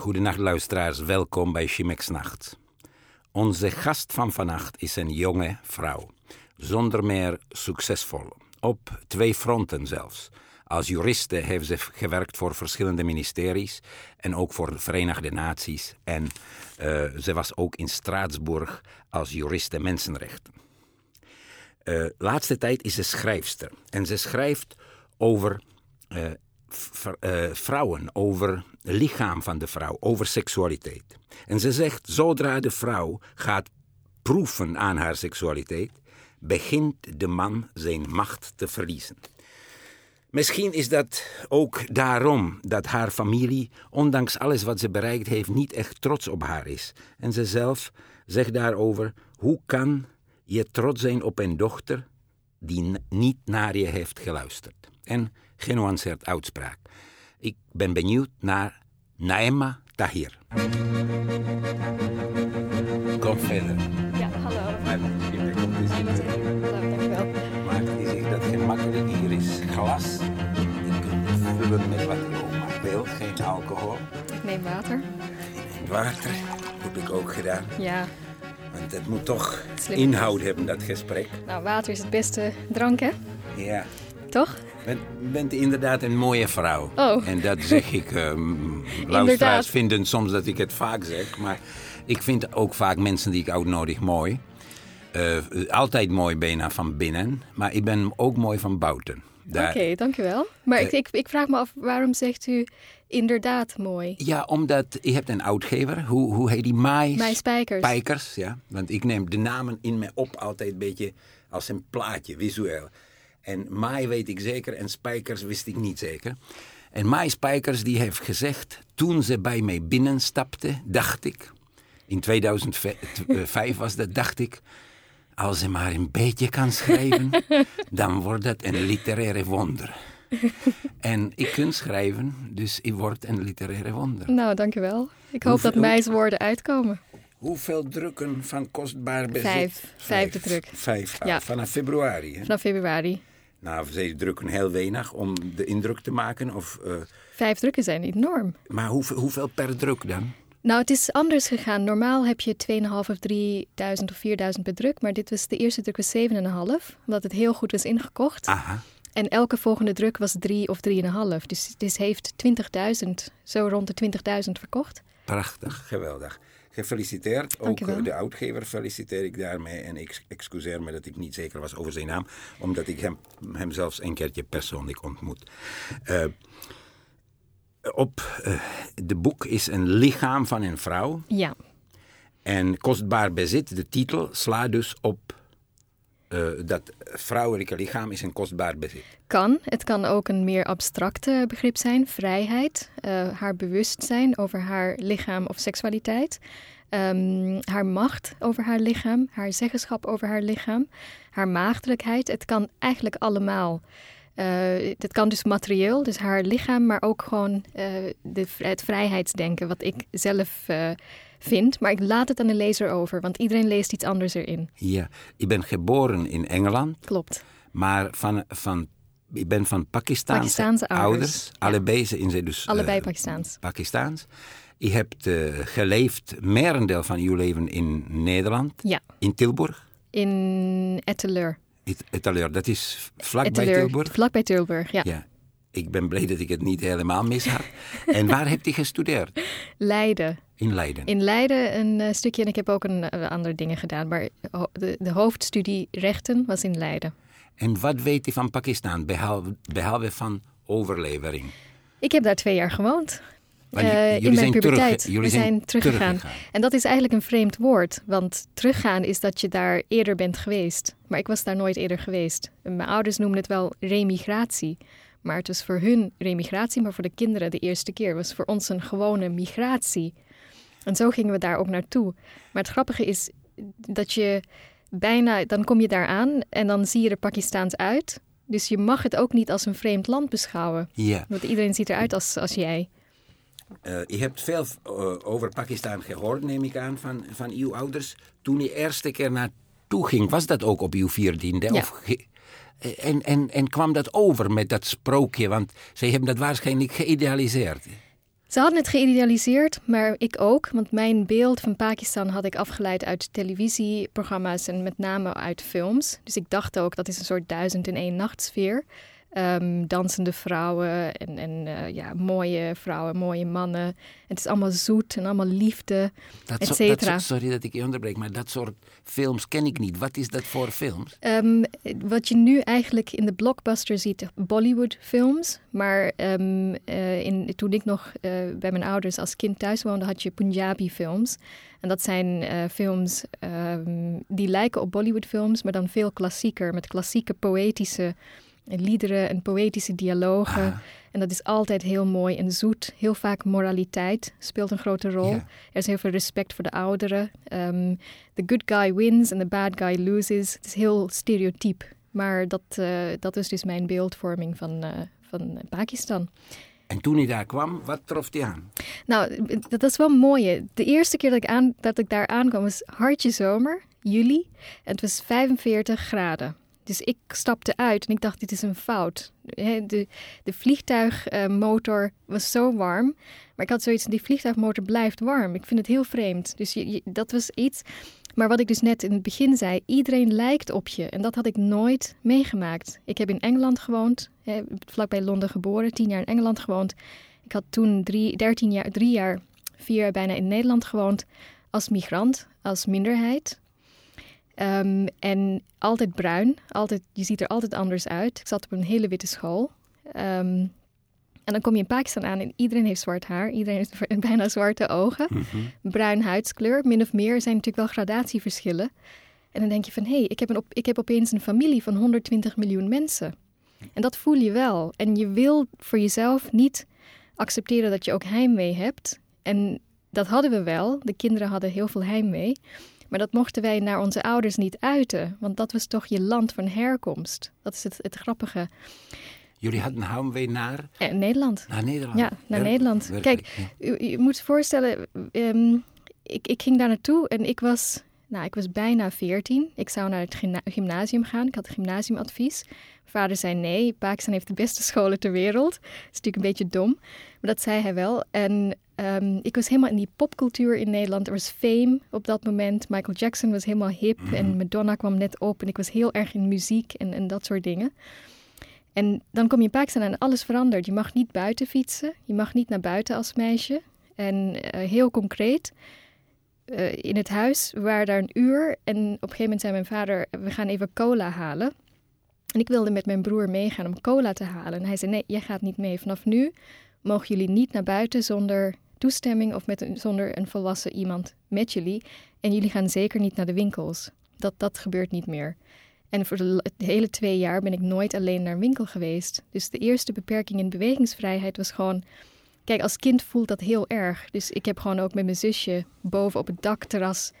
Goedenacht luisteraars, welkom bij Chimex Nacht. Onze gast van vannacht is een jonge vrouw, zonder meer succesvol, op twee fronten zelfs. Als juriste heeft ze gewerkt voor verschillende ministeries en ook voor de Verenigde Naties. En uh, ze was ook in Straatsburg als juriste mensenrechten. Uh, laatste tijd is ze schrijfster en ze schrijft over uh, vrouwen, over het lichaam van de vrouw, over seksualiteit. En ze zegt, zodra de vrouw gaat proeven aan haar seksualiteit, begint de man zijn macht te verliezen. Misschien is dat ook daarom dat haar familie, ondanks alles wat ze bereikt heeft, niet echt trots op haar is. En ze zelf zegt daarover: hoe kan je trots zijn op een dochter die niet naar je heeft geluisterd? En genuanceerd uitspraak. Ik ben benieuwd naar Naema Tahir. Kom verder. Ja, hallo. Maar je komt te zitten. Hallo, dankjewel. Maar het is echt dat gemakkelijk. Hier is glas. Je kunt het vullen met wat je ook maar wil. Geen alcohol. Ik neem water. En water heb ik ook gedaan. Ja, Want het moet toch Slim. inhoud hebben, dat gesprek. nou, water is het beste drank, hè? Ja. Toch? Je bent inderdaad een mooie vrouw. Oh. En dat zeg ik. ehm luisteraars vinden soms dat ik het vaak zeg. Maar ik vind ook vaak mensen die ik uitnodig mooi. Eh, altijd mooi bijna van binnen. Maar ik ben ook mooi van buiten. Oké, dankjewel. Maar Eh. ik, ik, ik vraag me af, waarom zegt u inderdaad mooi? Ja, omdat je hebt een uitgever. Hoe, hoe heet die? Mai spijkers. Spijkers, ja. Want ik neem de namen in me op altijd een beetje als een plaatje, visueel. En Mai weet ik zeker en Spijkers wist ik niet zeker. En Mai Spijkers die heeft gezegd, toen ze bij mij binnenstapte, dacht ik... In 2005 was dat, dacht ik... Als ze maar een beetje kan schrijven, dan wordt dat een literaire wonder. En ik kan schrijven, dus ik word een literaire wonder. Nou, dankjewel. Ik hoop Hoeveel- dat mijn woorden uitkomen. Hoeveel drukken van kostbaar bezit? Vijf. Vijfde druk. Vijf, Ja. vanaf februari. Hè? Vanaf februari. Nou, ze drukken heel weinig om de indruk te maken. Of, eh, Vijf drukken zijn enorm. maar hoeveel, hoeveel per druk dan? Nou, het is anders gegaan. Normaal heb je 2.500 of 3.000 of 4.000 per druk. Maar dit was de eerste druk was 7,5. Omdat het heel goed was ingekocht. Aha. En elke volgende druk was 3 of 3,5. Dus dit heeft 20.000, zo rond de 20.000 verkocht. Prachtig, geweldig. Gefeliciteerd. Ook Dankjewel. eh, de uitgever feliciteer ik daarmee. En ik excuseer me dat ik niet zeker was over zijn naam. Omdat ik hem, hem zelfs een keertje persoonlijk ontmoet. Eh, op eh, de boek is een lichaam van een vrouw. Ja, En kostbaar bezit, de titel, slaat dus op eh, dat vrouwelijke lichaam is een kostbaar bezit. kan. Het kan ook een meer abstracte begrip zijn. Vrijheid, eh, haar bewustzijn over haar lichaam of seksualiteit. Ehm, haar macht over haar lichaam, haar zeggenschap over haar lichaam, haar maagdelijkheid. Het kan eigenlijk allemaal. Eh het kan dus materieel, dus haar lichaam, maar ook gewoon de, het vrijheidsdenken, wat ik zelf vind. Maar ik laat het aan de lezer over, want iedereen leest iets anders erin. Ja, ik ben geboren in Engeland, Klopt. maar van, van, ik ben van Pakistaanse, Pakistaanse ouders, ja. Allebei zijn ze dus Allebei eh, Pakistaans. Pakistaans. Je hebt eh, geleefd, merendeel van uw leven in Nederland, Ja, in Tilburg. in Etteleur. Etteleur, dat is vlakbij Tilburg. Vlakbij Tilburg, ja. Ja. Ik ben blij dat ik het niet helemaal mis had. en waar hebt u gestudeerd? Leiden. In Leiden. In Leiden een eh, stukje en ik heb ook een eh, andere dingen gedaan. Maar de, de hoofdstudie rechten was in Leiden. En wat weet u van Pakistan, behalve, behalve van overlevering? Ik heb daar twee jaar gewoond. Eh, in jullie mijn zijn terug- puberteit. jullie We zijn zijn teruggegaan. teruggegaan. En dat is eigenlijk een vreemd woord. Want teruggaan is dat je daar eerder bent geweest. Maar ik was daar nooit eerder geweest. Mijn ouders noemen het wel remigratie. Maar het was voor hun remigratie, maar voor de kinderen de eerste keer. Het was voor ons een gewone migratie. En zo gingen we daar ook naartoe. Maar het grappige is dat je bijna, dan kom je daar aan en dan zie je er Pakistaans uit. Dus je mag het ook niet als een vreemd land beschouwen. Ja, Want iedereen ziet eruit als, als jij. eh, je hebt veel eh, over Pakistan gehoord, neem ik aan, van, van uw ouders. Toen je eerste keer naartoe ging, was dat ook op uw viertiende? Ja. Of ge- en, en, en kwam dat over met dat sprookje? Want zij hebben dat waarschijnlijk geïdealiseerd. Ze hadden het geïdealiseerd, maar ik ook. Want mijn beeld van Pakistan had ik afgeleid uit televisieprogramma's en met name uit films. Dus ik dacht ook dat is een soort duizend in één nacht sfeer. Um, dansende vrouwen en, en uh, ja, mooie vrouwen, mooie mannen. het is allemaal zoet en allemaal liefde, et cetera. Sorry dat ik je onderbreek, maar dat soort films ken ik niet. Wat is dat voor films? Um, wat je nu eigenlijk in de blockbuster ziet, Bollywood-films. Maar um, uh, in, toen ik nog uh, bij mijn ouders als kind thuis woonde, had je Punjabi-films. En dat zijn films die lijken op Bollywood-films, maar dan veel klassieker, met klassieke poëtische liederen en poëtische dialogen. Ah. En dat is altijd heel mooi en zoet. Heel vaak moraliteit speelt een grote rol. Er is heel veel respect voor de ouderen. Um, the good guy wins and the bad guy loses. Het is heel stereotyp. Maar dat, uh, dat is dus mijn beeldvorming van, uh, van Pakistan. En toen hij daar kwam, wat trof hij aan? Nou, dat is wel mooi. De eerste keer dat ik, aan, dat ik daar aankwam was hartje zomer, juli. En het was 45 graden. Dus ik stapte uit en ik dacht, dit is een fout. De, de vliegtuigmotor was zo warm. Maar ik had zoiets, die vliegtuigmotor blijft warm. Ik vind het heel vreemd. Dus dat was iets. Maar wat ik dus net in het begin zei, iedereen lijkt op je. En dat had ik nooit meegemaakt. Ik heb in Engeland gewoond, vlakbij Londen geboren, tien jaar in Engeland gewoond. Ik had toen drie, dertien jaar, drie jaar, vier jaar bijna in Nederland gewoond. Als migrant, als minderheid. Um, en altijd bruin. Altijd, je ziet er altijd anders uit. Ik zat op een hele witte school. Um, en dan kom je in Pakistan aan en iedereen heeft zwart haar. Iedereen heeft bijna zwarte ogen. Mm -hmm. Bruin huidskleur. Min of meer zijn natuurlijk wel gradatieverschillen. En dan denk je van, hé, hey, ik, heb ik heb opeens een familie van 120 miljoen mensen. En dat voel je wel. En je wil voor jezelf niet accepteren dat je ook heimwee hebt. En dat hadden we wel. De kinderen hadden heel veel heimwee. Maar dat mochten wij naar onze ouders niet uiten, want dat was toch je land van herkomst. Dat is het, het grappige. Jullie hadden heimwee naar? Eh, Nederland. Naar Nederland? Ja, naar Nederland. Kijk, u, je moet je voorstellen, um, ik, ik ging daar naartoe en ik was, nou, ik was bijna veertien. Ik zou naar het gymnasium gaan. Ik had een gymnasiumadvies. Mijn vader zei nee, Pakistan heeft de beste scholen ter wereld. Dat is natuurlijk een beetje dom, maar dat zei hij wel. En Um, ik was helemaal in die popcultuur in Nederland. Er was Fame op dat moment. Michael Jackson was helemaal hip en mhm. Madonna kwam net op. En ik was heel erg in muziek en, en dat soort dingen. En dan kom je in Pakistan en alles verandert. Je mag niet buiten fietsen. Je mag niet naar buiten als meisje. En uh, heel concreet, uh, in het huis, we waren daar een uur. En op een gegeven moment zei mijn vader, we gaan even cola halen. En ik wilde met mijn broer meegaan om cola te halen. En hij zei, nee, jij gaat niet mee. Vanaf nu mogen jullie niet naar buiten zonder toestemming of met zonder een volwassen iemand met jullie. En jullie gaan zeker niet naar de winkels. Dat, dat gebeurt niet meer. En voor de, hele twee jaar ben ik nooit alleen naar een winkel geweest. Dus de eerste beperking in bewegingsvrijheid was gewoon. Kijk, als kind voelt dat heel erg. Dus ik heb gewoon ook met mijn zusje boven op het dakterras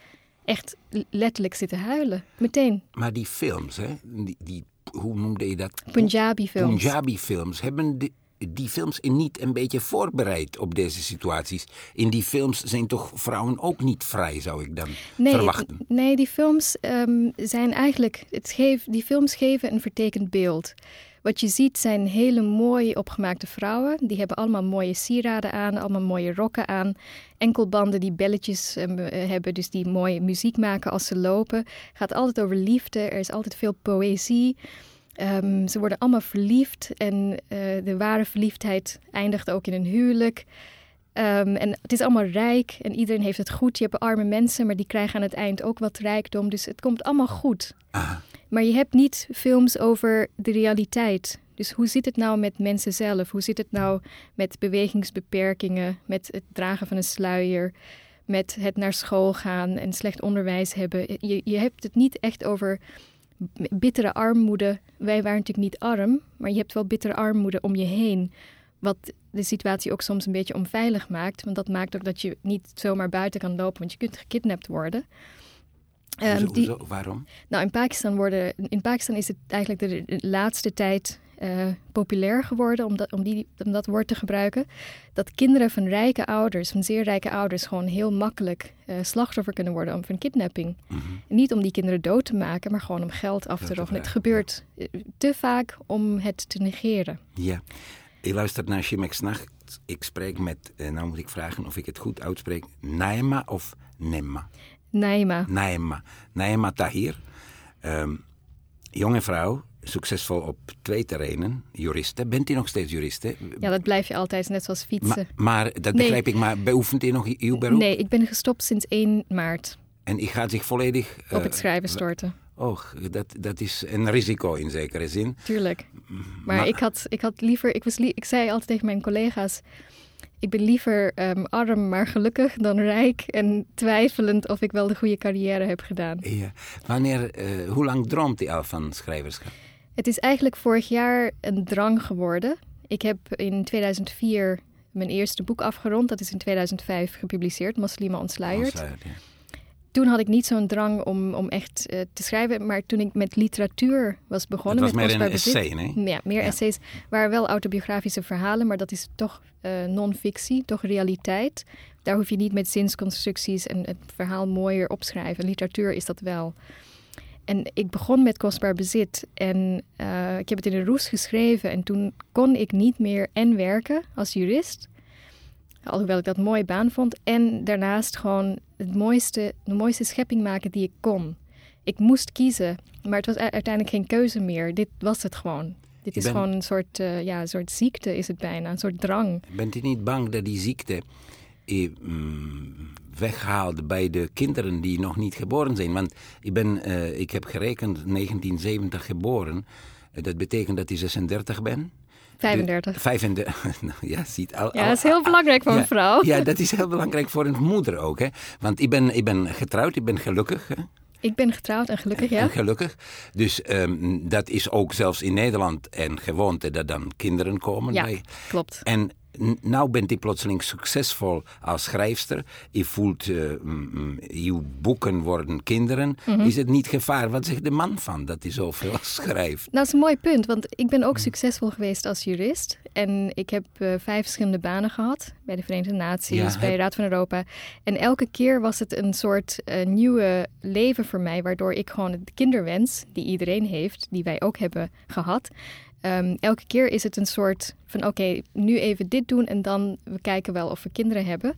echt letterlijk zitten huilen. Meteen. Maar die films, hè? Die, die, hoe noemde je dat? Punjabi films. Punjabi films. Hebben die, die films niet een beetje voorbereid op deze situaties? In die films zijn toch vrouwen ook niet vrij, zou ik dan nee, verwachten? Nee, die films um, zijn eigenlijk. Het geef, die films geven een vertekend beeld. Wat je ziet zijn hele mooi opgemaakte vrouwen. Die hebben allemaal mooie sieraden aan, allemaal mooie rokken aan. Enkelbanden die belletjes um, hebben, dus die mooie muziek maken als ze lopen. Gaat altijd over liefde, er is altijd veel poëzie. Um, ze worden allemaal verliefd en uh, de ware verliefdheid eindigt ook in een huwelijk. Um, en het is allemaal rijk en iedereen heeft het goed. Je hebt arme mensen, maar die krijgen aan het eind ook wat rijkdom. Dus het komt allemaal goed. Maar je hebt niet films over de realiteit. Dus hoe zit het nou met mensen zelf? Hoe zit het nou met bewegingsbeperkingen, met het dragen van een sluier, met het naar school gaan en slecht onderwijs hebben? Je, je hebt het niet echt over bittere armoede. Wij waren natuurlijk niet arm, maar je hebt wel bittere armoede om je heen. Wat de situatie ook soms een beetje onveilig maakt. Want dat maakt ook dat je niet zomaar buiten kan lopen, want je kunt gekidnapt worden. Um, die, waarom? Nou, in Pakistan, worden, in Pakistan is het eigenlijk de laatste tijd uh, populair geworden, om dat, om, die, om dat woord te gebruiken, dat kinderen van rijke ouders, van zeer rijke ouders, gewoon heel makkelijk uh, slachtoffer kunnen worden van kidnapping. Mm Niet om die kinderen dood te maken, maar gewoon om geld af te roffen. Het gebeurt eh, te vaak om het te negeren. Ja. Je luistert naar Chimex Nacht ik spreek met, uh, nou moet ik vragen of ik het goed uitspreek, Naima of Nemma? Naima. Naima. Naima Tahir. Um, jonge vrouw, succesvol op twee terreinen, juriste. Bent u nog steeds juriste? Ja, dat blijf je altijd, net zoals fietsen. Maar, maar dat begrijp ik, maar beoefent u nog uw beroep? Nee, ik ben gestopt sinds 1 maart. En ik ga zich volledig... Uh, op het schrijven storten. Oh, dat, dat is een risico in zekere zin. Tuurlijk. Maar, ik, had, ik had liever... Ik, was ik zei altijd tegen mijn collega's... Ik ben liever um, arm, maar gelukkig dan rijk en twijfelend of ik wel de goede carrière heb gedaan. Ja. Wanneer, uh, hoe lang droomt u al van schrijverschap? Het is eigenlijk vorig jaar een drang geworden. Ik heb in 2004 mijn eerste boek afgerond. Dat is in 2005 gepubliceerd, Moslima ontsluierd. ja toen had ik niet zo'n drang om, om echt uh, te schrijven. Maar toen ik met literatuur was begonnen... Het was met meer een essay, nee? Ja, meer essays. waren wel autobiografische verhalen, maar dat is toch uh, non-fictie, toch realiteit. Daar hoef je niet met zinsconstructies en het verhaal mooier opschrijven. Literatuur is dat wel. En ik begon met kostbaar bezit en uh, ik heb het in een roes geschreven. En toen kon ik niet meer en werken als jurist Alhoewel ik dat een mooie baan vond. En daarnaast gewoon het mooiste, de mooiste schepping maken die ik kon. Ik moest kiezen, maar het was uiteindelijk geen keuze meer. Dit was het gewoon. Dit is gewoon een soort, uh, ja, een soort ziekte, is het bijna, een soort drang. Bent u niet bang dat die ziekte eh, mm, weghaalt bij de kinderen die nog niet geboren zijn? Want ik, ben, uh, ik heb gerekend 1970 geboren. dat betekent dat ik 36 ben. 35. 35. Nou, ja, ziet al, ja, dat is heel belangrijk voor een vrouw. Ja, dat is heel belangrijk voor een moeder ook. Hè? Want ik ben, ik ben getrouwd, ik ben gelukkig. Hè? Ik ben getrouwd en gelukkig, ja. En gelukkig. Dus um, dat is ook zelfs in Nederland en gewoonte dat dan kinderen komen. Ja, bij. klopt. En nou bent u plotseling succesvol als schrijfster. Je voelt, uh, je boeken worden kinderen. Mm Is het niet gevaar? Wat zegt de man van dat hij zoveel schrijft? Nou, dat is een mooi punt, want ik ben ook succesvol geweest als jurist. En ik heb uh, vijf verschillende banen gehad. Bij de Verenigde Naties, ja, bij de Raad van Europa. En elke keer was het een soort uh, nieuwe leven voor mij. Waardoor ik gewoon de kinderwens, die iedereen heeft, die wij ook hebben gehad Um, elke keer is het een soort van oké, nu even dit doen en dan we kijken wel of we kinderen hebben.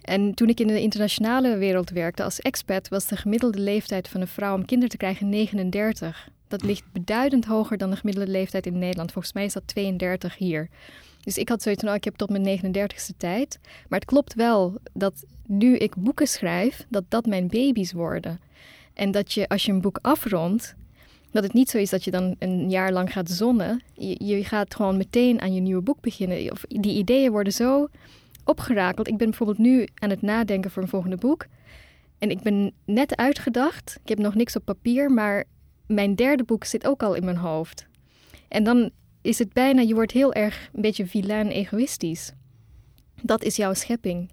En toen ik in de internationale wereld werkte als expat, was de gemiddelde leeftijd van een vrouw om kinderen te krijgen 39. Dat ligt beduidend hoger dan de gemiddelde leeftijd in Nederland. Volgens mij is dat 32 hier. Dus ik had zoiets van, oh, ik heb tot mijn 39ste tijd. Maar het klopt wel dat nu ik boeken schrijf, dat dat mijn baby's worden. En dat je als je een boek afrondt, dat het niet zo is dat je dan een jaar lang gaat zonnen. Je, je gaat gewoon meteen aan je nieuwe boek beginnen. Of die ideeën worden zo opgerakeld. Ik ben bijvoorbeeld nu aan het nadenken voor een volgende boek. En ik ben net uitgedacht. Ik heb nog niks op papier, maar mijn derde boek zit ook al in mijn hoofd. En dan is het bijna, je wordt heel erg een beetje vilain egoïstisch. Dat is jouw schepping.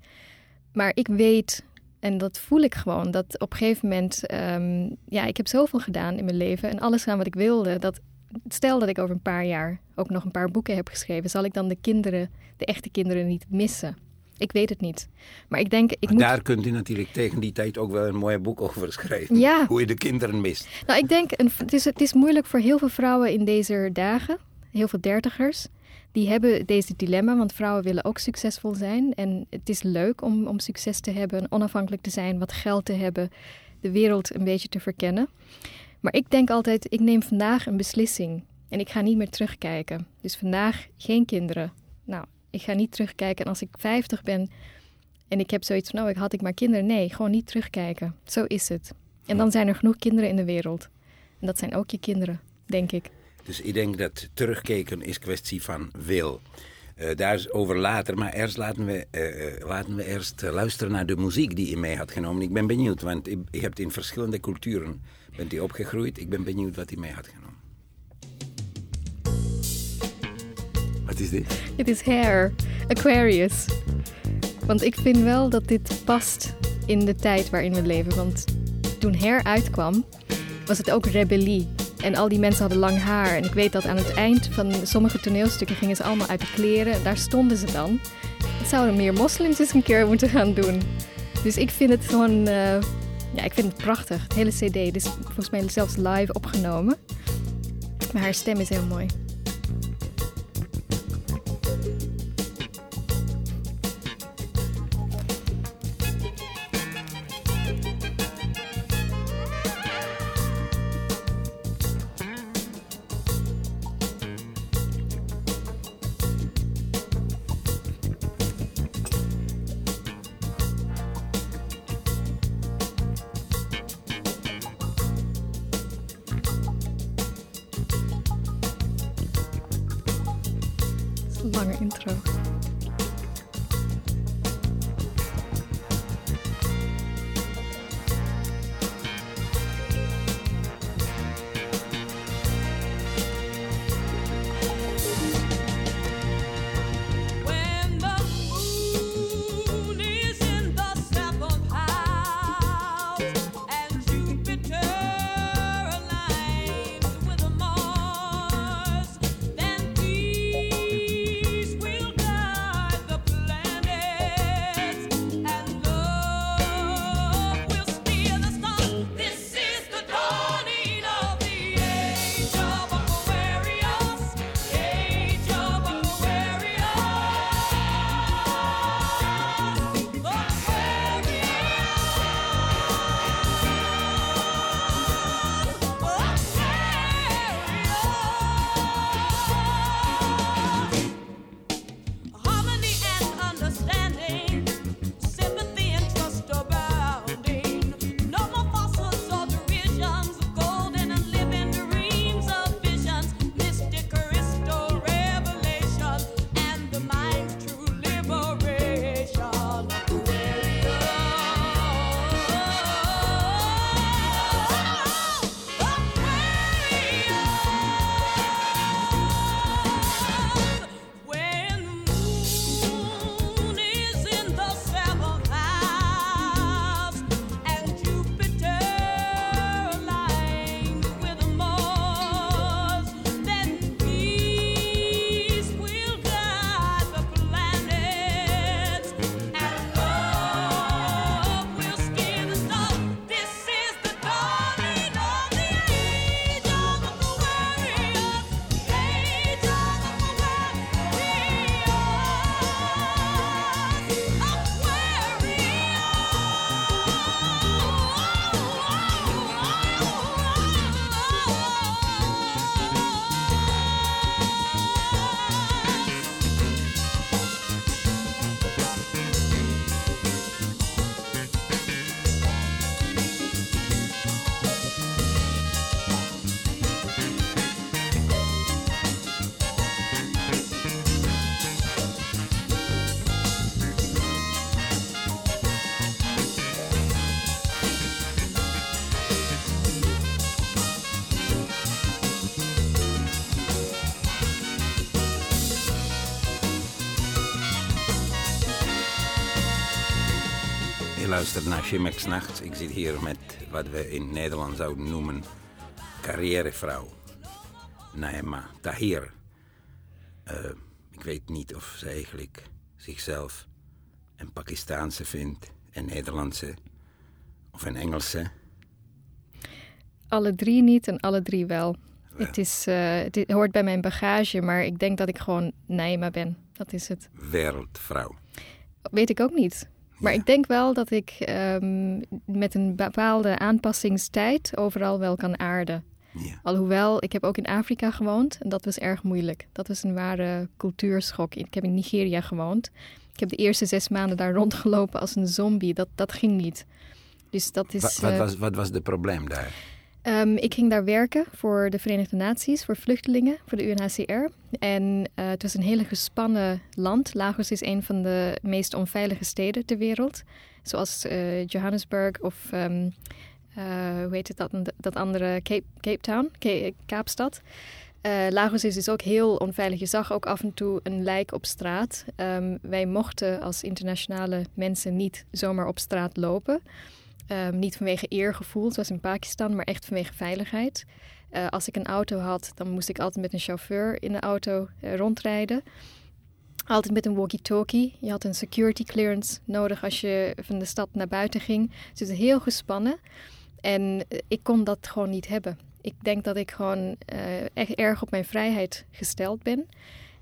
Maar ik weet en dat voel ik gewoon. Dat op een gegeven moment, um, ja, ik heb zoveel gedaan in mijn leven en alles gedaan wat ik wilde. Dat stel dat ik over een paar jaar ook nog een paar boeken heb geschreven, zal ik dan de kinderen, de echte kinderen, niet missen? Ik weet het niet. Maar ik denk. Ik moet... Daar kunt u natuurlijk tegen die tijd ook wel een mooi boek over schrijven. Ja. Hoe je de kinderen mist. Nou, ik denk, het, is, het is moeilijk voor heel veel vrouwen in deze dagen, heel veel dertigers die hebben deze dilemma, want vrouwen willen ook succesvol zijn. En het is leuk om, om succes te hebben, onafhankelijk te zijn, wat geld te hebben, de wereld een beetje te verkennen. Maar ik denk altijd, ik neem vandaag een beslissing en ik ga niet meer terugkijken. Dus vandaag geen kinderen. Nou, ik ga niet terugkijken. En als ik 50 ben en ik heb zoiets van, oh, ik had ik maar kinderen. Nee, gewoon niet terugkijken. Zo is het. En dan zijn er genoeg kinderen in de wereld. En dat zijn ook je kinderen, denk ik. Dus ik denk dat terugkijken is kwestie van wil. Uh, daar is over later, maar eerst laten we, uh, laten we eerst luisteren naar de muziek die je mee had genomen. Ik ben benieuwd, want je hebt in verschillende culturen bent die opgegroeid. Ik ben benieuwd wat hij mee had genomen. Wat is dit? Het is Hair, Aquarius. Want ik vind wel dat dit past in de tijd waarin we leven. Want toen Hair uitkwam, was het ook rebellie. En al die mensen hadden lang haar. En ik weet dat aan het eind van sommige toneelstukken gingen ze allemaal uit de kleren. Daar stonden ze dan. Dat zouden meer moslims eens een keer moeten gaan doen. Dus ik vind het gewoon... Uh, ja, ik vind het prachtig. Het hele cd. Het is volgens mij zelfs live opgenomen. Maar haar stem is heel mooi. Luistert naar Chimex Nacht. Ik zit hier met wat we in Nederland zouden noemen carrièrevrouw. Naima Tahir. Uh, ik weet niet of ze eigenlijk zichzelf een Pakistaanse vindt, een Nederlandse of een Engelse. Alle drie niet en alle drie wel. Het, is, uh, het hoort bij mijn bagage, maar ik denk dat ik gewoon Naima ben. Dat is het. Wereldvrouw. Weet ik ook niet. Maar ik denk wel dat ik um, met een bepaalde aanpassingstijd overal wel kan aarden. Ja. Alhoewel, ik heb ook in Afrika gewoond en dat was erg moeilijk. Dat was een ware cultuurschok. Ik heb in Nigeria gewoond. Ik heb de eerste zes maanden daar rondgelopen als een zombie. Dat, dat ging niet. Dus dat is, wat, wat, uh, was, wat was het probleem daar? Um, ik ging daar werken voor de Verenigde Naties, voor vluchtelingen, voor de UNHCR. En uh, het was een hele gespannen land. Lagos is een van de meest onveilige steden ter wereld. Zoals uh, Johannesburg of, um, uh, hoe heet het, dat, dat andere, Cape, Cape Town, Kaapstad. Lagos is dus ook heel onveilig. Je zag ook af en toe een lijk op straat. Um, wij mochten als internationale mensen niet zomaar op straat lopen. Um, niet vanwege eergevoel, zoals in Pakistan, maar echt vanwege veiligheid. Uh, als ik een auto had, dan moest ik altijd met een chauffeur in de auto uh, rondrijden. Altijd met een walkie-talkie. Je had een security clearance nodig als je van de stad naar buiten ging. Dus het is heel gespannen. En uh, ik kon dat gewoon niet hebben. Ik denk dat ik gewoon echt erg op mijn vrijheid gesteld ben.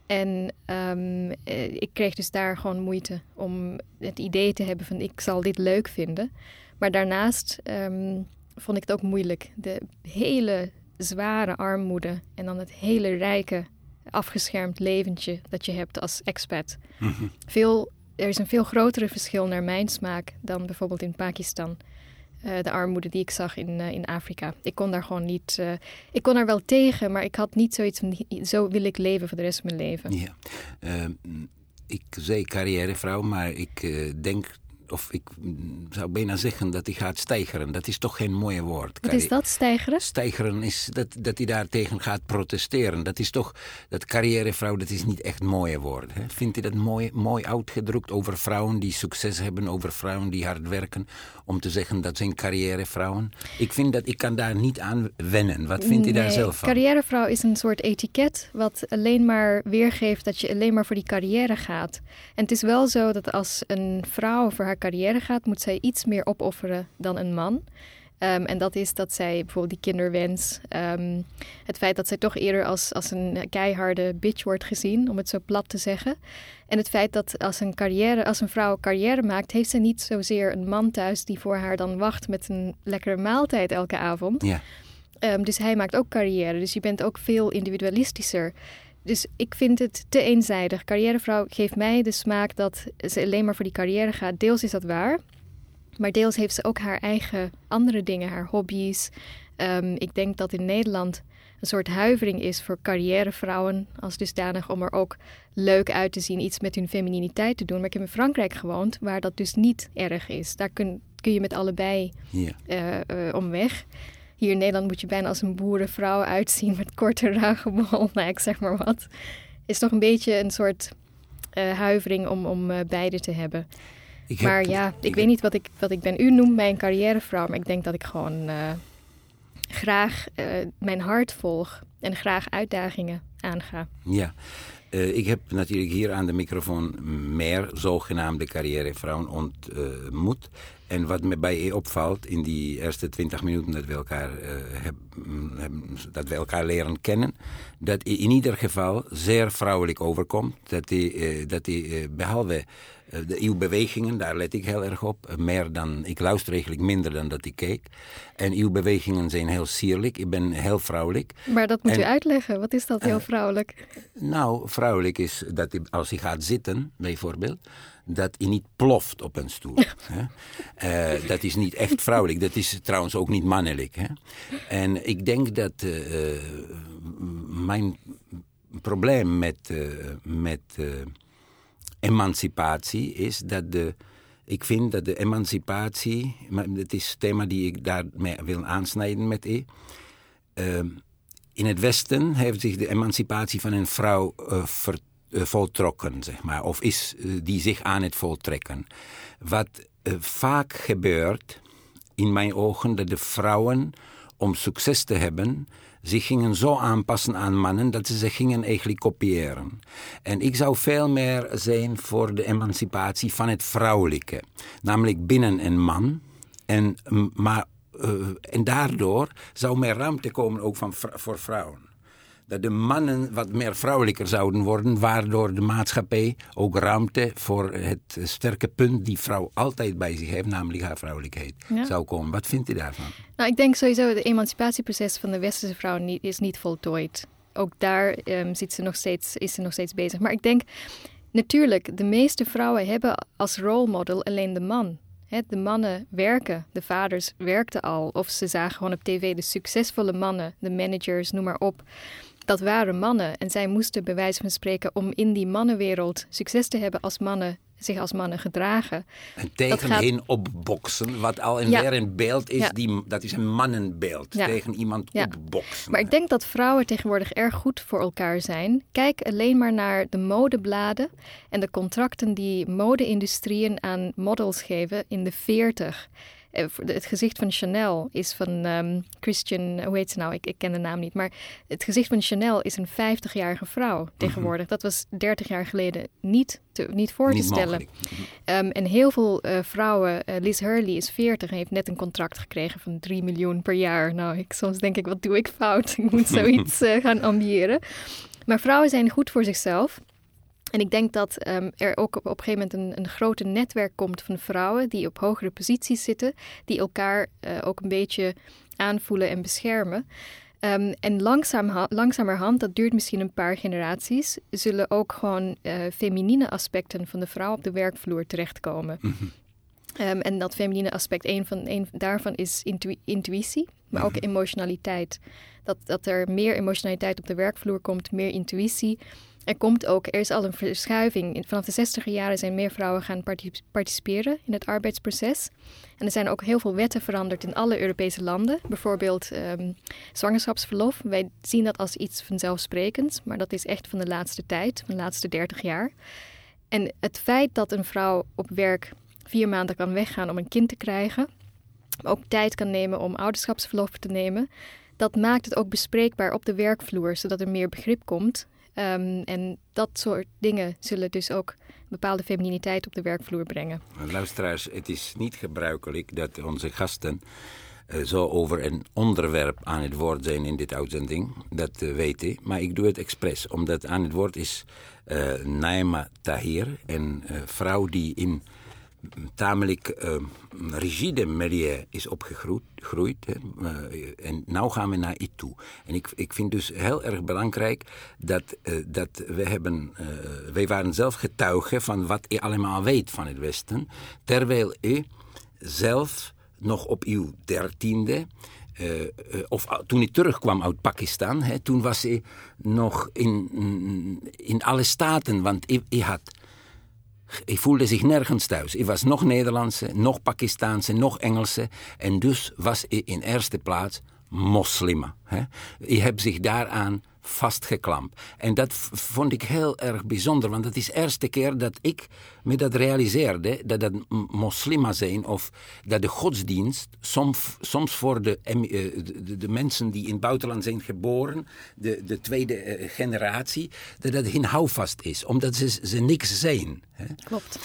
En um, ik kreeg dus daar gewoon moeite om het idee te hebben van ik zal dit leuk vinden. Maar daarnaast um, vond ik het ook moeilijk. De hele zware armoede en dan het hele rijke afgeschermd leventje dat je hebt als expat. Mm -hmm. veel, er is een veel grotere verschil naar mijn smaak dan bijvoorbeeld in Pakistan. eh, de armoede die ik zag in, eh, in Afrika. Ik kon daar gewoon niet. Uh, ik kon daar wel tegen, maar ik had niet zoiets van. Zo wil ik leven voor de rest van mijn leven. Ja. Ehm, ik zei carrièrevrouw, maar ik denk of ik zou bijna zeggen dat hij gaat stijgeren. Dat is toch geen mooie woord. Wat is dat, stijgeren? Stijgeren is dat, dat hij daartegen gaat protesteren. Dat is toch, dat carrièrevrouw, dat is niet echt mooie woord. Hè? Vindt hij dat mooi, mooi uitgedrukt over vrouwen die succes hebben, over vrouwen die hard werken, om te zeggen dat zijn carrièrevrouwen? Ik vind dat, ik kan daar niet aan wennen. Wat vindt hij daar zelf van? Carrièrevrouw is een soort etiket wat alleen maar weergeeft dat je alleen maar voor die carrière gaat. En het is wel zo dat als een vrouw voor haar carrière gaat, moet zij iets meer opofferen dan een man. Ehm, en dat is dat zij bijvoorbeeld die kinderwens, um, het feit dat zij toch eerder als, als een keiharde bitch wordt gezien, om het zo plat te zeggen. En het feit dat als een, carrière, als een vrouw carrière maakt, heeft ze niet zozeer een man thuis die voor haar dan wacht met een lekkere maaltijd elke avond. Ja. Um, dus hij maakt ook carrière. Dus je bent ook veel individualistischer. Dus ik vind het te eenzijdig. Carrièrevrouw geeft mij de smaak dat ze alleen maar voor die carrière gaat. Deels is dat waar. Maar deels heeft ze ook haar eigen andere dingen, haar hobby's. Ehm, ik denk dat in Nederland een soort huivering is voor carrièrevrouwen als dusdanig om er ook leuk uit te zien, iets met hun femininiteit te doen. Maar ik heb in Frankrijk gewoond, waar dat dus niet erg is. Daar kun, kun je met allebei ja. uh, uh, om weg. Hier in Nederland moet je bijna als een boerenvrouw uitzien met korte ruige bol. Nou, ik zeg maar wat. Is toch een beetje een soort uh, huivering om, om uh, beide te hebben. Ik maar heb, ja, ik, ik weet niet wat ik, wat ik ben. U noemt mij een carrièrevrouw, maar ik denk dat ik gewoon uh, graag mijn hart volg en graag uitdagingen aanga. Ja, uh, ik heb natuurlijk hier aan de microfoon meer zogenaamde carrièrevrouwen ontmoet. En wat me bij je opvalt in die eerste twintig minuten dat we elkaar, uh, hebben, dat we elkaar leren kennen, dat hij in ieder geval zeer vrouwelijk overkomt. Dat hij, uh, dat hij behalve de, uw bewegingen, daar let ik heel erg op. meer dan, ik luister eigenlijk minder dan dat ik keek. En uw bewegingen zijn heel sierlijk. Ik ben heel vrouwelijk. Maar dat moet u uitleggen. Wat is dat heel vrouwelijk? Nou, vrouwelijk is dat als hij gaat zitten, bijvoorbeeld dat hij niet ploft op een stoel. hè? Uh, dat is niet echt vrouwelijk. Dat is trouwens ook niet mannelijk. Hè? En ik denk dat uh, mijn probleem met, uh, met emancipatie is dat de. Ik vind dat de emancipatie, maar het is het thema die ik daarmee wil aansnijden met u. in het Westen heeft zich de emancipatie van een vrouw uh, eh, voltrokken, zeg maar, of is eh, die zich aan het voltrekken. Wat eh, vaak gebeurt, in mijn ogen, dat de vrouwen, om succes te hebben, zich gingen zo aanpassen aan mannen dat ze ze gingen eigenlijk kopiëren. En ik zou veel meer zijn voor de emancipatie van het vrouwelijke, namelijk binnen een man. En, maar, en daardoor zou meer ruimte komen ook van, voor vrouwen dat de mannen wat meer vrouwelijker zouden worden, waardoor de maatschappij ook ruimte voor het sterke punt die vrouw altijd bij zich heeft, namelijk haar vrouwelijkheid, zou komen. Wat vindt u daarvan? Nou, ik denk sowieso het emancipatieproces van de westerse vrouw niet, is niet voltooid. Ook daar um, zit ze nog steeds, is ze nog steeds bezig. Maar ik denk, natuurlijk, de meeste vrouwen hebben als rolmodel alleen de man. de mannen werken, de vaders werkten al. Of ze zagen gewoon op tv de succesvolle mannen, de managers, noem maar op dat waren mannen. En zij moesten bij wijze van spreken om in die mannenwereld succes te hebben als mannen zich als mannen gedragen. En tegen gaat... opboksen, wat al een weer een beeld is, die, dat is een mannenbeeld. Tegen iemand opboksen. Maar ik denk dat vrouwen tegenwoordig erg goed voor elkaar zijn. Kijk alleen maar naar de modebladen en de contracten die mode-industrieën aan models geven in de 40. Eh, het gezicht van Chanel is van um, Christian, hoe heet ze nou? Ik, ik, ken de naam niet. Maar het gezicht van Chanel is een 50-jarige vrouw mhm. tegenwoordig. Dat was 30 jaar geleden niet, te, niet voor te stellen. Um, en heel veel uh, vrouwen, uh, Liz Hurley is 40 en heeft net een contract gekregen van 3 miljoen per jaar. Nou, ik, soms denk ik, wat doe ik fout? ik moet zoiets uh, gaan ambiëren. Maar vrouwen zijn goed voor zichzelf. En ik denk dat um, er ook op, op, een gegeven moment een, een grote netwerk komt van vrouwen die op hogere posities zitten, die elkaar uh, ook een beetje aanvoelen en beschermen. Um, en langzaam, langzamerhand, dat duurt misschien een paar generaties, zullen ook gewoon uh, feminine aspecten van de vrouw op de werkvloer terechtkomen. Mm Ehm, en dat feminine aspect, een, van, een daarvan is intuïtie, maar ook mhm. emotionaliteit. Dat, dat er meer emotionaliteit op de werkvloer komt, meer intuïtie. Er komt ook, er is al een verschuiving. Vanaf de 60 jaren zijn meer vrouwen gaan participeren in het arbeidsproces. En er zijn ook heel veel wetten veranderd in alle Europese landen. Bijvoorbeeld um, zwangerschapsverlof. Wij zien dat als iets vanzelfsprekends, maar dat is echt van de laatste tijd, van de laatste 30 jaar. En het feit dat een vrouw op werk vier maanden kan weggaan om een kind te krijgen, maar ook tijd kan nemen om ouderschapsverlof te nemen, dat maakt het ook bespreekbaar op de werkvloer, zodat er meer begrip komt. Ehm, en dat soort dingen zullen dus ook bepaalde femininiteit op de werkvloer brengen. Luisteraars, het is niet gebruikelijk dat onze gasten uh, zo over een onderwerp aan het woord zijn in dit uitzending. Dat uh, weet ik. Maar ik doe het expres, omdat aan het woord is uh, Naima Tahir, een vrouw die in tamelijk uh, rigide milieu is opgegroeid. Hè. Uh, en nu gaan we naar toe. En ik, ik vind dus heel erg belangrijk dat, uh, dat we hebben... wij waren zelf getuigen van wat je allemaal weet van het Westen. Terwijl je zelf nog op uw dertiende... Uh, of toen ik terugkwam uit Pakistan, hè, toen was hij nog in, in alle staten. Want hij had ik voelde zich nergens thuis. Ik was nog Nederlandse, nog Pakistaanse, nog Engelse. En dus was ik in eerste plaats moslima. Ik heb zich daaraan vastgeklampt. En dat vond ik heel erg bijzonder, want het is de eerste keer dat ik me dat realiseerde, dat dat moslima zijn of dat de godsdienst soms, soms voor de, eh, de, de, mensen die in het buitenland zijn geboren, de, de tweede eh, generatie, dat dat hun houvast is, omdat ze, ze niks zijn. Hè. Klopt.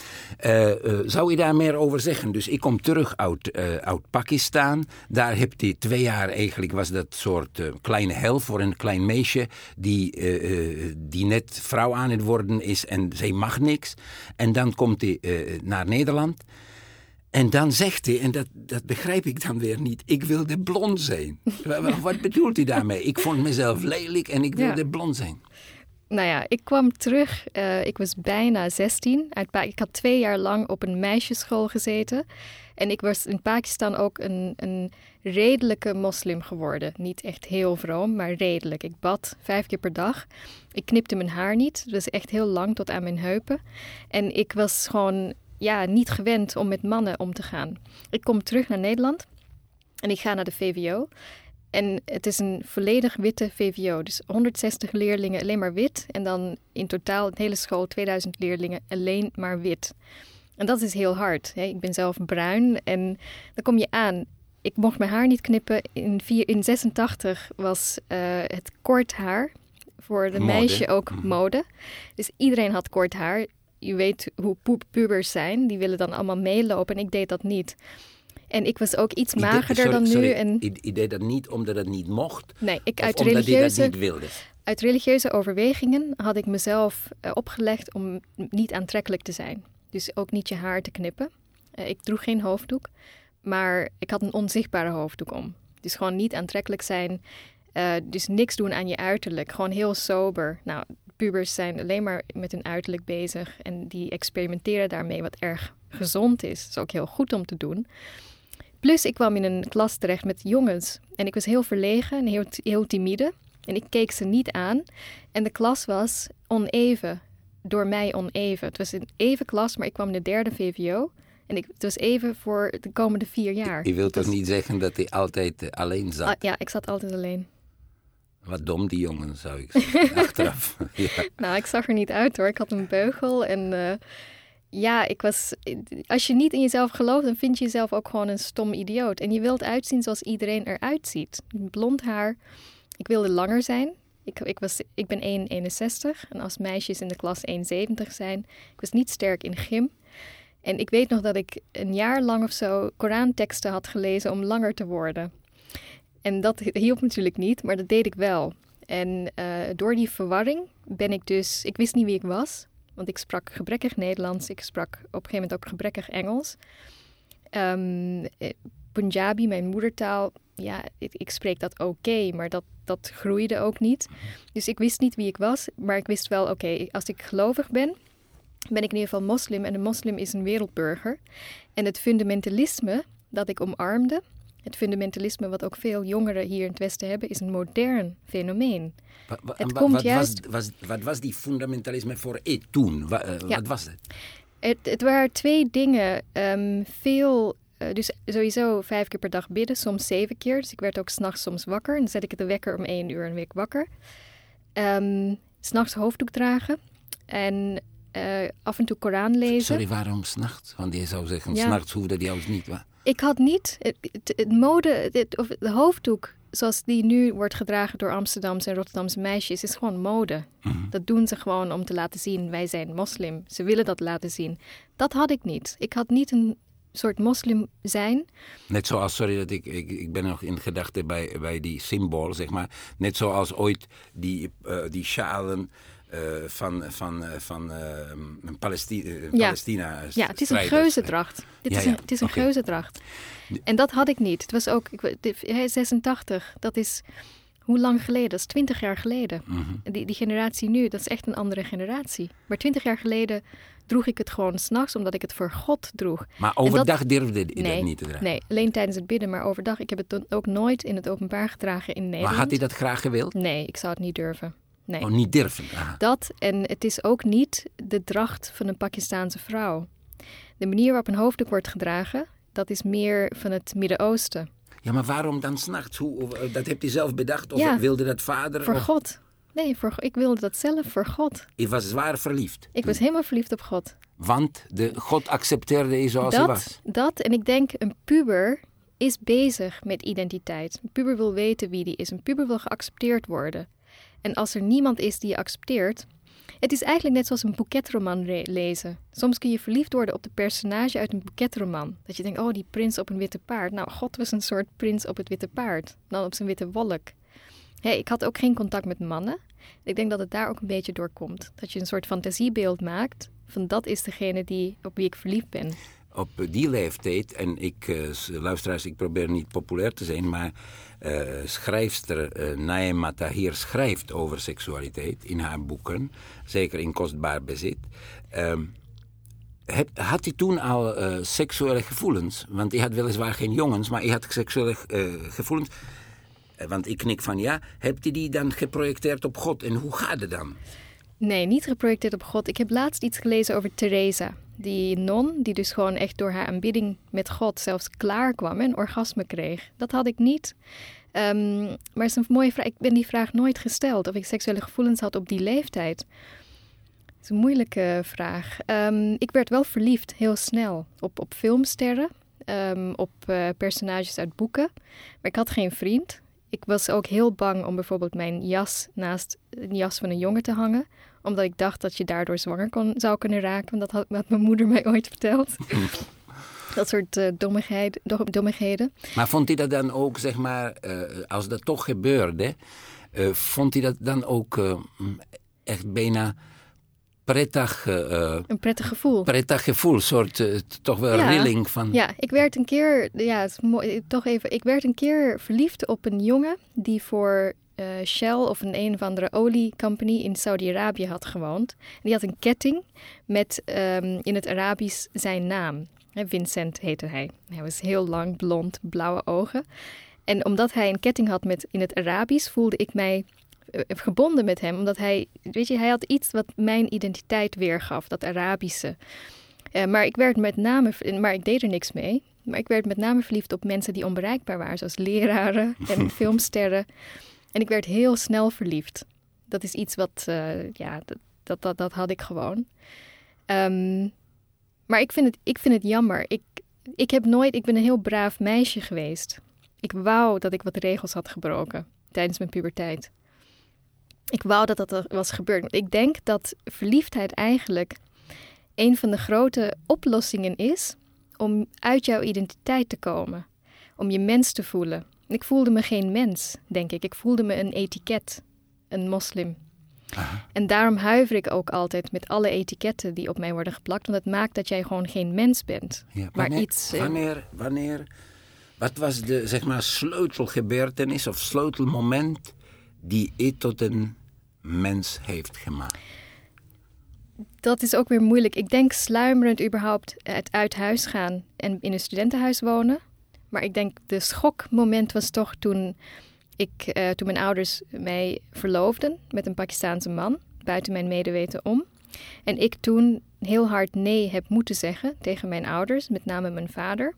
Uh, zou je daar meer over zeggen? Dus ik kom terug uit, uit Pakistan. Daar heb je twee jaar eigenlijk, was dat soort kleine hel voor een klein meisje die, die net vrouw aan het worden is en zij mag niks. En dan komt hij uh, naar Nederland. En dan zegt hij, en dat, dat begrijp ik dan weer niet, ik wilde blond zijn. Wat bedoelt hij daarmee? Ik vond mezelf lelijk en ik wilde blond zijn. Nou ja, ik kwam terug, uh, ik was bijna 16. Uit ik had twee jaar lang op een meisjesschool gezeten. En ik was in Pakistan ook een, een redelijke moslim geworden. Niet echt heel vroom, maar redelijk. Ik bad vijf keer per dag. Ik knipte mijn haar niet. Was echt heel lang tot aan mijn heupen. En ik was gewoon ja, niet gewend om met mannen om te gaan. Ik kom terug naar Nederland en ik ga naar de VWO. En het is een volledig witte VVO. Dus 160 leerlingen alleen maar wit. En dan in totaal een hele school 2000 leerlingen alleen maar wit. En dat is heel hard. Hè? Ik ben zelf bruin en dan kom je aan. Ik mocht mijn haar niet knippen. In, vier, in 86 was uh, het kort haar voor de meisje ook mhm. mode. Dus iedereen had kort haar. Je weet hoe pubers zijn. Die willen dan allemaal meelopen. En ik deed dat niet. En ik was ook iets magerder dan nu. En... Ik deed dat niet omdat het niet mocht? Nee, ik uit religieuze... niet wilde? Uit religieuze overwegingen had ik mezelf uh, opgelegd om niet aantrekkelijk te zijn. Dus ook niet je haar te knippen. Uh, ik droeg geen hoofddoek, maar ik had een onzichtbare hoofddoek om. Dus gewoon niet aantrekkelijk zijn. Uh, dus niks doen aan je uiterlijk. Gewoon heel sober. Nou, pubers zijn alleen maar met hun uiterlijk bezig. En die experimenteren daarmee wat erg gezond is. Is ook heel goed om te doen. Plus, ik kwam in een klas terecht met jongens. En ik was heel verlegen en heel, heel timide. En ik keek ze niet aan. En de klas was oneven. Door mij oneven. Het was een even klas, maar ik kwam in de derde VVO. En ik, het was even voor de komende vier jaar. Je wilt toch niet zeggen dat hij altijd uh, alleen zat? Ah, ja, ik zat altijd alleen. Wat dom die jongen, zou ik zeggen, achteraf. ja. Nou, ik zag er niet uit hoor. Ik had een beugel en... Uh, ja, ik was. Als je niet in jezelf gelooft, dan vind je jezelf ook gewoon een stom idioot. En je wilt uitzien zoals iedereen eruit ziet. Blond haar. Ik wilde langer zijn. Ik, ik, was, ik ben 1,61 en als meisjes in de klas 1,70 zijn. Ik was niet sterk in gym. En ik weet nog dat ik een jaar lang of zo Koranteksten had gelezen om langer te worden. En dat hielp natuurlijk niet, maar dat deed ik wel. En uh, door die verwarring ben ik dus. Ik wist niet wie ik was. Want ik sprak gebrekkig Nederlands. Ik sprak op een gegeven moment ook gebrekkig Engels. Um, Punjabi, mijn moedertaal, ja, ik, ik spreek dat oké, maar dat, dat groeide ook niet. Dus ik wist niet wie ik was, maar ik wist wel, oké, als ik gelovig ben, ben ik in ieder geval moslim en een moslim is een wereldburger. En het fundamentalisme dat ik omarmde, het fundamentalisme wat ook veel jongeren hier in het Westen hebben, is een modern fenomeen. Wa- wa- Het komt wat, juist- was, was, wat was die fundamentalisme voor e toen? Wa- eh, Ja. Wat was het? Het, het waren twee dingen. Ehm, veel, eh, dus sowieso vijf keer per dag bidden, soms zeven keer. Dus ik werd ook s'nachts soms wakker. En dan zet ik de wekker om één uur een week wakker. S s'nachts hoofddoek dragen. En eh, af en toe Koran lezen. Sorry, waarom s'nachts? Want je zou zeggen, Ja. s'nachts hoefde die juist niet. wa? Ik had niet het, het, het mode, het, of de hoofddoek zoals die nu wordt gedragen door Amsterdamse en Rotterdamse meisjes, is gewoon mode. Mhm. Dat doen ze gewoon om te laten zien, wij zijn moslim. Ze willen dat laten zien. Dat had ik niet. Ik had niet een soort moslim zijn. Net zoals, sorry dat ik, ik, ik ben nog in gedachten bij, bij die symbool, zeg maar. Net zoals ooit die, eh, die sjalen eh, van, van, eh, van eh, Palesti eh, Ja. Palestina. Ja, het is een geuzendracht. Dit Ja, is ja, een, het is een oké. geuzendracht. En dat had ik niet. Het was ook, ik, weet- dit- hij is 86, dat is hoe lang geleden? Dat is 20 jaar geleden. Mhm. Die, die generatie nu, dat is echt een andere generatie. Maar 20 jaar geleden droeg ik het gewoon s'nachts, omdat ik het voor God droeg. Maar dat- overdag durfde je Nee, dat niet te dragen. Nee, alleen tijdens het bidden, maar overdag. Ik heb het ook nooit in het openbaar gedragen in Nederland. Maar had hij dat graag gewild? Nee, ik zou het niet durven. Nee. Oh, niet durven. Aha. Dat en het is ook niet de dracht van een Pakistaanse vrouw. De manier waarop een hoofddoek wordt gedragen, dat is meer van het Midden-Oosten. Ja, maar waarom dan s'nachts? Hoe, eh, dat heb je zelf bedacht? Of Ja. wilde dat vader? Voor of- God. Nee, voor, ik wilde dat zelf voor God. Je was zwaar verliefd. Ik was helemaal verliefd op God. Want de, God accepteerde je zoals je was. Dat, dat, en ik denk een puber is bezig met identiteit. Een puber wil weten wie die is. Een puber wil geaccepteerd worden. En als er niemand is die je accepteert. Het is eigenlijk net zoals een boeketroman lezen. Soms kun je verliefd worden op de personage uit een boeketroman. Dat je denkt, oh, die prins op een witte paard. Nou, God was een soort prins op het witte paard. Dan op zijn witte wolk. Hé, ik had ook geen contact met mannen. Ik denk dat het daar ook een beetje door komt. Dat je een soort fantasiebeeld maakt van dat is degene die, op wie ik verliefd ben. Op die leeftijd, en ik, eh, s- luisteraars, ik probeer niet populair te zijn, maar eh, schrijfster eh Naima Tahir schrijft over seksualiteit in haar boeken, zeker in Kostbaar Bezit. Ehm, had hij toen al eh, seksuele gevoelens? Want hij had weliswaar geen jongens, maar hij had seksuele eh, gevoelens. Eh, Want ik knik van ja. Hebt hij die dan geprojecteerd op God? En hoe gaat het dan? Nee, niet geprojecteerd op God. Ik heb laatst iets gelezen over Teresa. Die non, die dus gewoon echt door haar aanbidding met God zelfs klaar kwam en orgasme kreeg. Dat had ik niet. Ehm, maar het is een mooie vraag. Ik ben die vraag nooit gesteld of ik seksuele gevoelens had op die leeftijd. Het is een moeilijke vraag. Ehm, ik werd wel verliefd heel snel op, op filmsterren, ehm, op eh, personages uit boeken. Maar ik had geen vriend. Ik was ook heel bang om bijvoorbeeld mijn jas naast een jas van een jongen te hangen. Omdat ik dacht dat je daardoor zwanger kon, zou kunnen raken. Want dat had, had mijn moeder mij ooit verteld. dat soort eh, dommigheid, dom- dommigheden. Maar vond hij dat dan ook, zeg maar, eh, als dat toch gebeurde, eh, vond hij dat dan ook mm, echt bijna prettig, Een prettig gevoel. prettig gevoel, een soort toch wel Ja. rilling van... Ja, ik werd een keer, ja, het is mooi, toch even, ik werd een keer verliefd op een jongen die voor eh, Shell of een een of andere oliecompany in Saudi-Arabië had gewoond. En die had een ketting met ehm, in het Arabisch zijn naam. Vincent heette hij. Hij was heel lang, blond, blauwe ogen. En omdat hij een ketting had met in het Arabisch, voelde ik mij eh, gebonden met hem. Omdat hij, weet je, hij had iets wat mijn identiteit weergaf, dat Arabische. Eh, maar ik werd met name, maar ik deed er niks mee. Maar ik werd met name verliefd op mensen die onbereikbaar waren, zoals leraren en filmsterren. En ik werd heel snel verliefd. Dat is iets wat, eh, ja, dat, dat, dat, had ik gewoon. Ehm, maar ik vind het, ik vind het jammer. Ik, ik heb nooit, ik ben een heel braaf meisje geweest. Ik wou dat ik wat regels had gebroken tijdens mijn puberteit. Ik wou dat dat was gebeurd. Ik denk dat verliefdheid eigenlijk een van de grote oplossingen is om uit jouw identiteit te komen. Om je mens te voelen. Ik voelde me geen mens, denk ik. Ik voelde me een etiket, een moslim. En daarom huiver ik ook altijd met alle etiketten die op mij worden geplakt. Want het maakt dat jij gewoon geen mens bent. Ja, maar wanneer, iets. eh, wanneer, wanneer, wat was de zeg maar, sleutelgebeurtenis of sleutelmoment die je tot een mens heeft gemaakt? dat is ook weer moeilijk. Ik denk sluimerend überhaupt het uit huis gaan en in een studentenhuis wonen. Maar ik denk de schokmoment was toch toen, ik, uh, toen mijn ouders mij verloofden met een Pakistaanse man, buiten mijn medeweten om. En ik toen heel hard nee heb moeten zeggen tegen mijn ouders, met name mijn vader.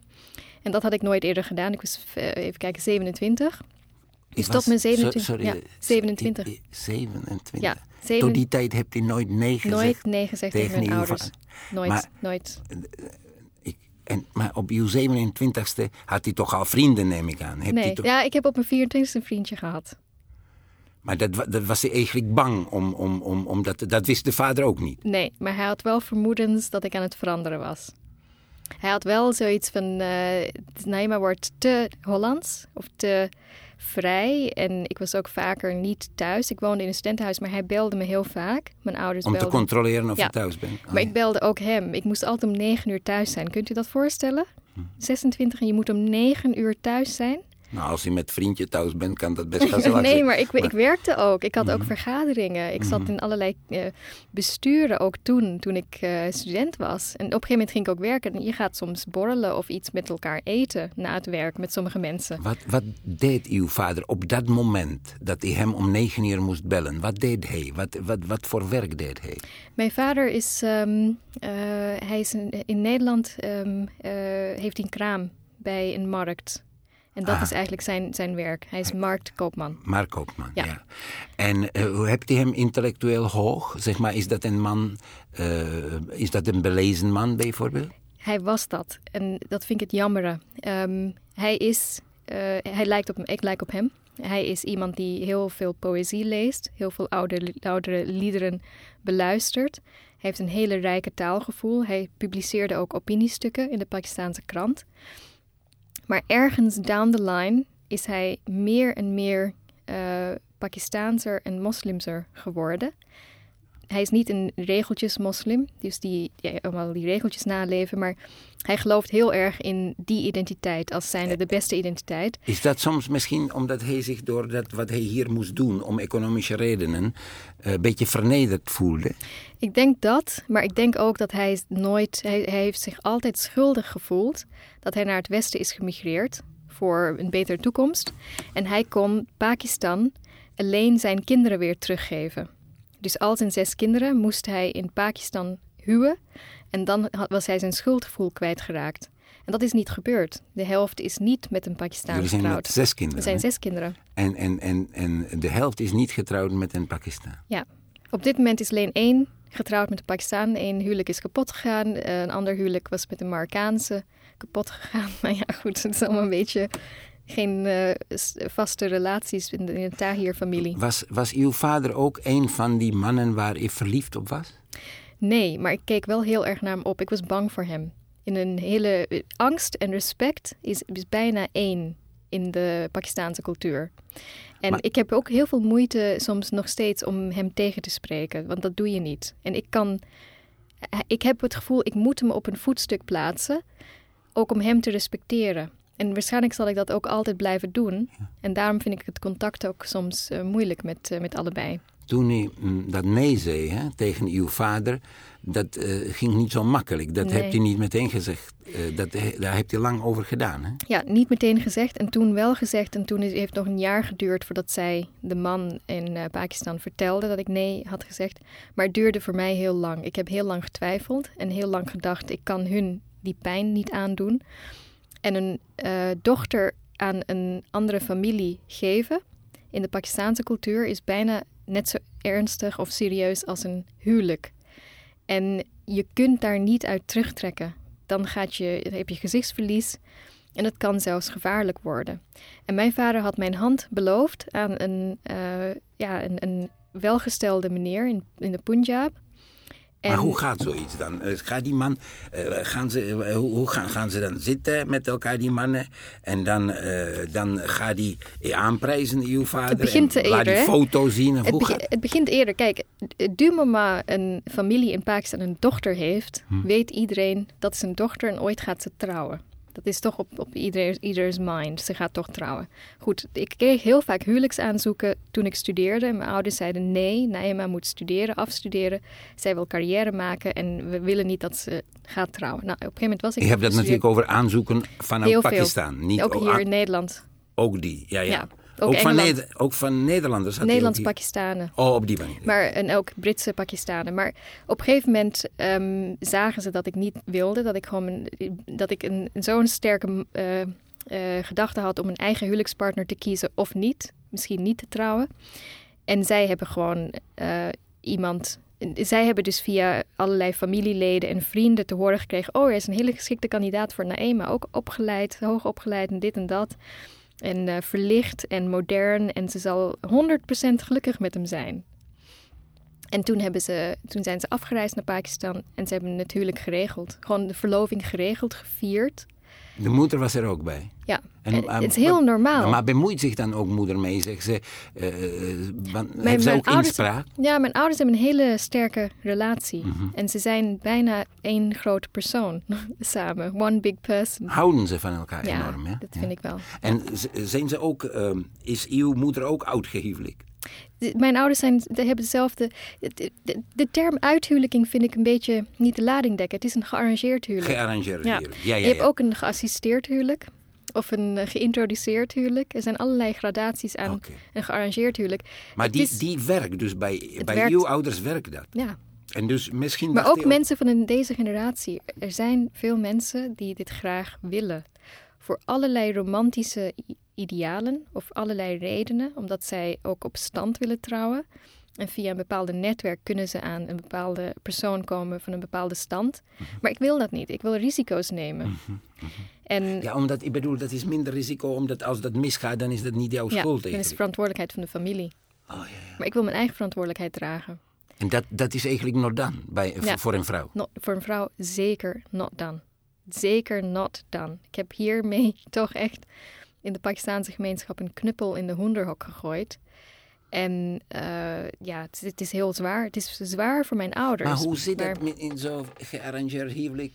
En dat had ik nooit eerder gedaan. Ik was, uh, even kijken, 27. Dus tot mijn 27. Sorry, ja, 27. 27. Ja, Tot die tijd heb je nooit nee gezegd? Nooit nee gezegd tegen, mijn ouders. Nooit, maar, nooit. En, maar op uw 27ste had hij toch al vrienden, neem ik aan? Heb nee, toch... ja, ik heb op mijn 24ste een vriendje gehad. Maar dat, dat was hij eigenlijk bang, om, om, om, om dat, dat wist de vader ook niet? Nee, maar hij had wel vermoedens dat ik aan het veranderen was. Hij had wel zoiets van, uh, Naima wordt te Hollands of te vrij. En ik was ook vaker niet thuis. Ik woonde in een studentenhuis, maar hij belde me heel vaak. Mijn ouders Om belden. te controleren of je thuis bent? maar ik belde ook hem. Ik moest altijd om negen uur thuis zijn. Kunt u dat voorstellen? 26 hm. en je moet om negen uur thuis zijn. Nou, als je met vriendje thuis bent, kan dat best wel Nee, maar ik, ik werkte ook. Ik had ook mhm. vergaderingen. Ik zat mhm. in allerlei uh, besturen ook toen, toen ik uh, student was. En op een gegeven moment ging ik ook werken. En je gaat soms borrelen of iets met elkaar eten na het werk met sommige mensen. Wat, wat deed uw vader op dat moment dat hij hem om negen uur moest bellen? Wat deed hij? Wat, wat, wat voor werk deed hij? Mijn vader is, um, uh, hij is in, in Nederland, um, heeft een kraam bij een markt. En dat ah. is eigenlijk zijn, zijn werk. Hij is marktkoopman. Marktkoopman, ja. ja. En uh, hoe hebt u hem intellectueel hoog? Zeg maar, is dat een man, uh, is dat een belezen man bijvoorbeeld? Hij was dat. En dat vind ik het jammer. Um, hij is, uh, hij lijkt op, ik lijk op hem. Hij is iemand die heel veel poëzie leest, heel veel oude, oudere liederen beluistert. Hij heeft een hele rijke taalgevoel. Hij publiceerde ook opiniestukken in de Pakistanse krant. Maar ergens down the line is hij meer en meer uh, Pakistaanser en moslimser geworden. Hij is niet een regeltjes-moslim, dus die ja, allemaal die regeltjes naleven, maar hij gelooft heel erg in die identiteit als zijnde de beste identiteit. Is dat soms misschien omdat hij zich door dat wat hij hier moest doen om economische redenen eh, een beetje vernederd voelde? Ik denk dat, maar ik denk ook dat hij nooit, hij, hij heeft zich altijd schuldig gevoeld dat hij naar het westen is gemigreerd voor een betere toekomst. En hij kon Pakistan alleen zijn kinderen weer teruggeven. Dus al zijn zes kinderen moest hij in Pakistan huwen. En dan was hij zijn schuldgevoel kwijtgeraakt. En dat is niet gebeurd. De helft is niet met een Pakistan Jullie zijn getrouwd. zes kinderen? Er zijn zes kinderen. En, en, en, en de helft is niet getrouwd met een Pakistan? Ja. Op dit moment is alleen één getrouwd met een Pakistan. Eén huwelijk is kapot gegaan. Een ander huwelijk was met een Marokkaanse kapot gegaan. Maar ja, goed, het is allemaal een beetje geen uh, vaste relaties in de, in de Tahir-familie. Was, was uw vader ook een van die mannen waar u verliefd op was? Nee, maar ik keek wel heel erg naar hem op. Ik was bang voor hem. In een hele eh, angst en respect is, is bijna één in de Pakistaanse cultuur. En ik heb ook heel veel moeite soms nog steeds om hem tegen te spreken, want dat doe je niet. En ik kan, eh, ik heb het gevoel, ik moet hem op een voetstuk plaatsen, ook om hem te respecteren. En waarschijnlijk zal ik dat ook altijd blijven doen. En daarom vind ik het contact ook soms uh, moeilijk met, uh, met allebei. Toen u mm, dat nee zei hè, tegen uw vader, dat uh, ging niet zo makkelijk. Dat nee. hebt u niet meteen gezegd. dat, daar hebt u lang over gedaan. Hè? Ja, niet meteen gezegd en toen wel gezegd. En toen heeft het nog een jaar geduurd voordat zij de man in Pakistan vertelde dat ik nee had gezegd. Maar het duurde voor mij heel lang. Ik heb heel lang getwijfeld en heel lang gedacht, ik kan hun die pijn niet aandoen en een uh, dochter aan een andere familie geven in de Pakistaanse cultuur is bijna net zo ernstig of serieus als een huwelijk. En je kunt daar niet uit terugtrekken. Dan gaat je, heb je gezichtsverlies en het kan zelfs gevaarlijk worden. En mijn vader had mijn hand beloofd aan een, uh, ja, een, een welgestelde meneer in, in de Punjab. Maar hoe gaat zoiets dan? Eh, gaat die man, uh, gaan ze, uh, hoe gaan, gaan ze dan zitten met elkaar, die mannen? En dan, uh, dan gaat die aanprijzen, uw vader? Het begint en eerder. Laat die foto zien? Het, het, begint eerder. Kijk, du mama een familie in Pakistan een dochter heeft, hm. weet iedereen dat zijn dochter en ooit gaat ze trouwen. Dat is toch op, op ieder, ieders mind. Ze gaat toch trouwen. Goed, ik kreeg heel vaak huwelijksaanzoeken toen ik studeerde. En mijn ouders zeiden nee, Naima moet studeren, afstuderen. Zij wil carrière maken en we willen niet dat ze gaat trouwen. Nou, op een gegeven moment was ik... Je hebt dat natuurlijk over aanzoeken vanuit Heel veel. Pakistan. Niet Ook hier in Nederland. ook die, ja, ja. Ja, ook, ook van. Neder- ook van Nederlanders had hij Nederlands ook die- Pakistanen. Oh, op die manier. Maar, en ook Britse Pakistanen. Maar op een gegeven moment ehm, zagen ze dat ik niet wilde. Dat ik gewoon een- dat ik een, zo'n sterke eh, eh, gedachte had om een eigen huwelijkspartner te kiezen of niet. Misschien niet te trouwen. En zij hebben gewoon eh, iemand. Zij hebben dus via allerlei familieleden en vrienden te horen gekregen: Oh, er is een hele geschikte kandidaat voor Naema. Ook opgeleid, hoog opgeleid en dit en dat. En eh, verlicht en modern. En ze zal 100% gelukkig met hem zijn. En toen, hebben ze, toen zijn ze afgereisd naar Pakistan en ze hebben natuurlijk geregeld. Gewoon de verloving geregeld, gevierd. De moeder was er ook bij. Ja, En, en eh, het is heel normaal. Maar bemoeit zich dan ook moeder mee? Zegt ze, eh, eh, want- Mijn- heeft ze ook ouders- inspraak? Ja, mijn ouders hebben een hele sterke relatie. Mhm. En ze zijn bijna één grote persoon samen. One big person. Houden ze van elkaar Ja, enorm, hè? dat Ja. vind ik wel. En zijn ze ook, ehm, is uw moeder ook oud-gehuwelijk? Mijn ouders zijn, de, hebben dezelfde... De, de, de term uithuwelijking vind ik een beetje niet de lading dekken. Het is een gearrangeerd huwelijk. Gearrangeerd Ja. huwelijk. Ja, ja, Je hebt ja. ook een geassisteerd huwelijk. Of een eh, geïntroduceerd huwelijk. Er zijn allerlei gradaties aan Oké. een gearrangeerd huwelijk. Maar Het die, is- die werkt dus bij, bij werkt. uw ouders werkt dat. Ja, En dus misschien maar ook mensen van deze generatie. Er zijn veel mensen die dit graag willen. Voor allerlei romantische idealen of allerlei redenen. Omdat zij ook op stand willen trouwen. En via een bepaalde netwerk kunnen ze aan een bepaalde persoon komen van een bepaalde stand. Mhm. Maar ik wil dat niet. Ik wil risico's nemen. En Ja, omdat ik bedoel, dat is minder risico, omdat als dat misgaat, dan is dat niet jouw ja, schuld dan is eigenlijk. de verantwoordelijkheid van de familie. Oh, ja, ja. Maar ik wil mijn eigen verantwoordelijkheid dragen. En dat, dat is eigenlijk not done bij, Ja. voor een vrouw. Not- voor een vrouw zeker not done. Zeker not done. Ik heb hiermee toch echt in de Pakistaanse gemeenschap een knuppel in de hoenderhok gegooid. En eh, ja, het, het is heel zwaar. Het is zwaar voor mijn ouders. Maar hoe zit Maar- dat met- in zo'n gearrangeerd huwelijk?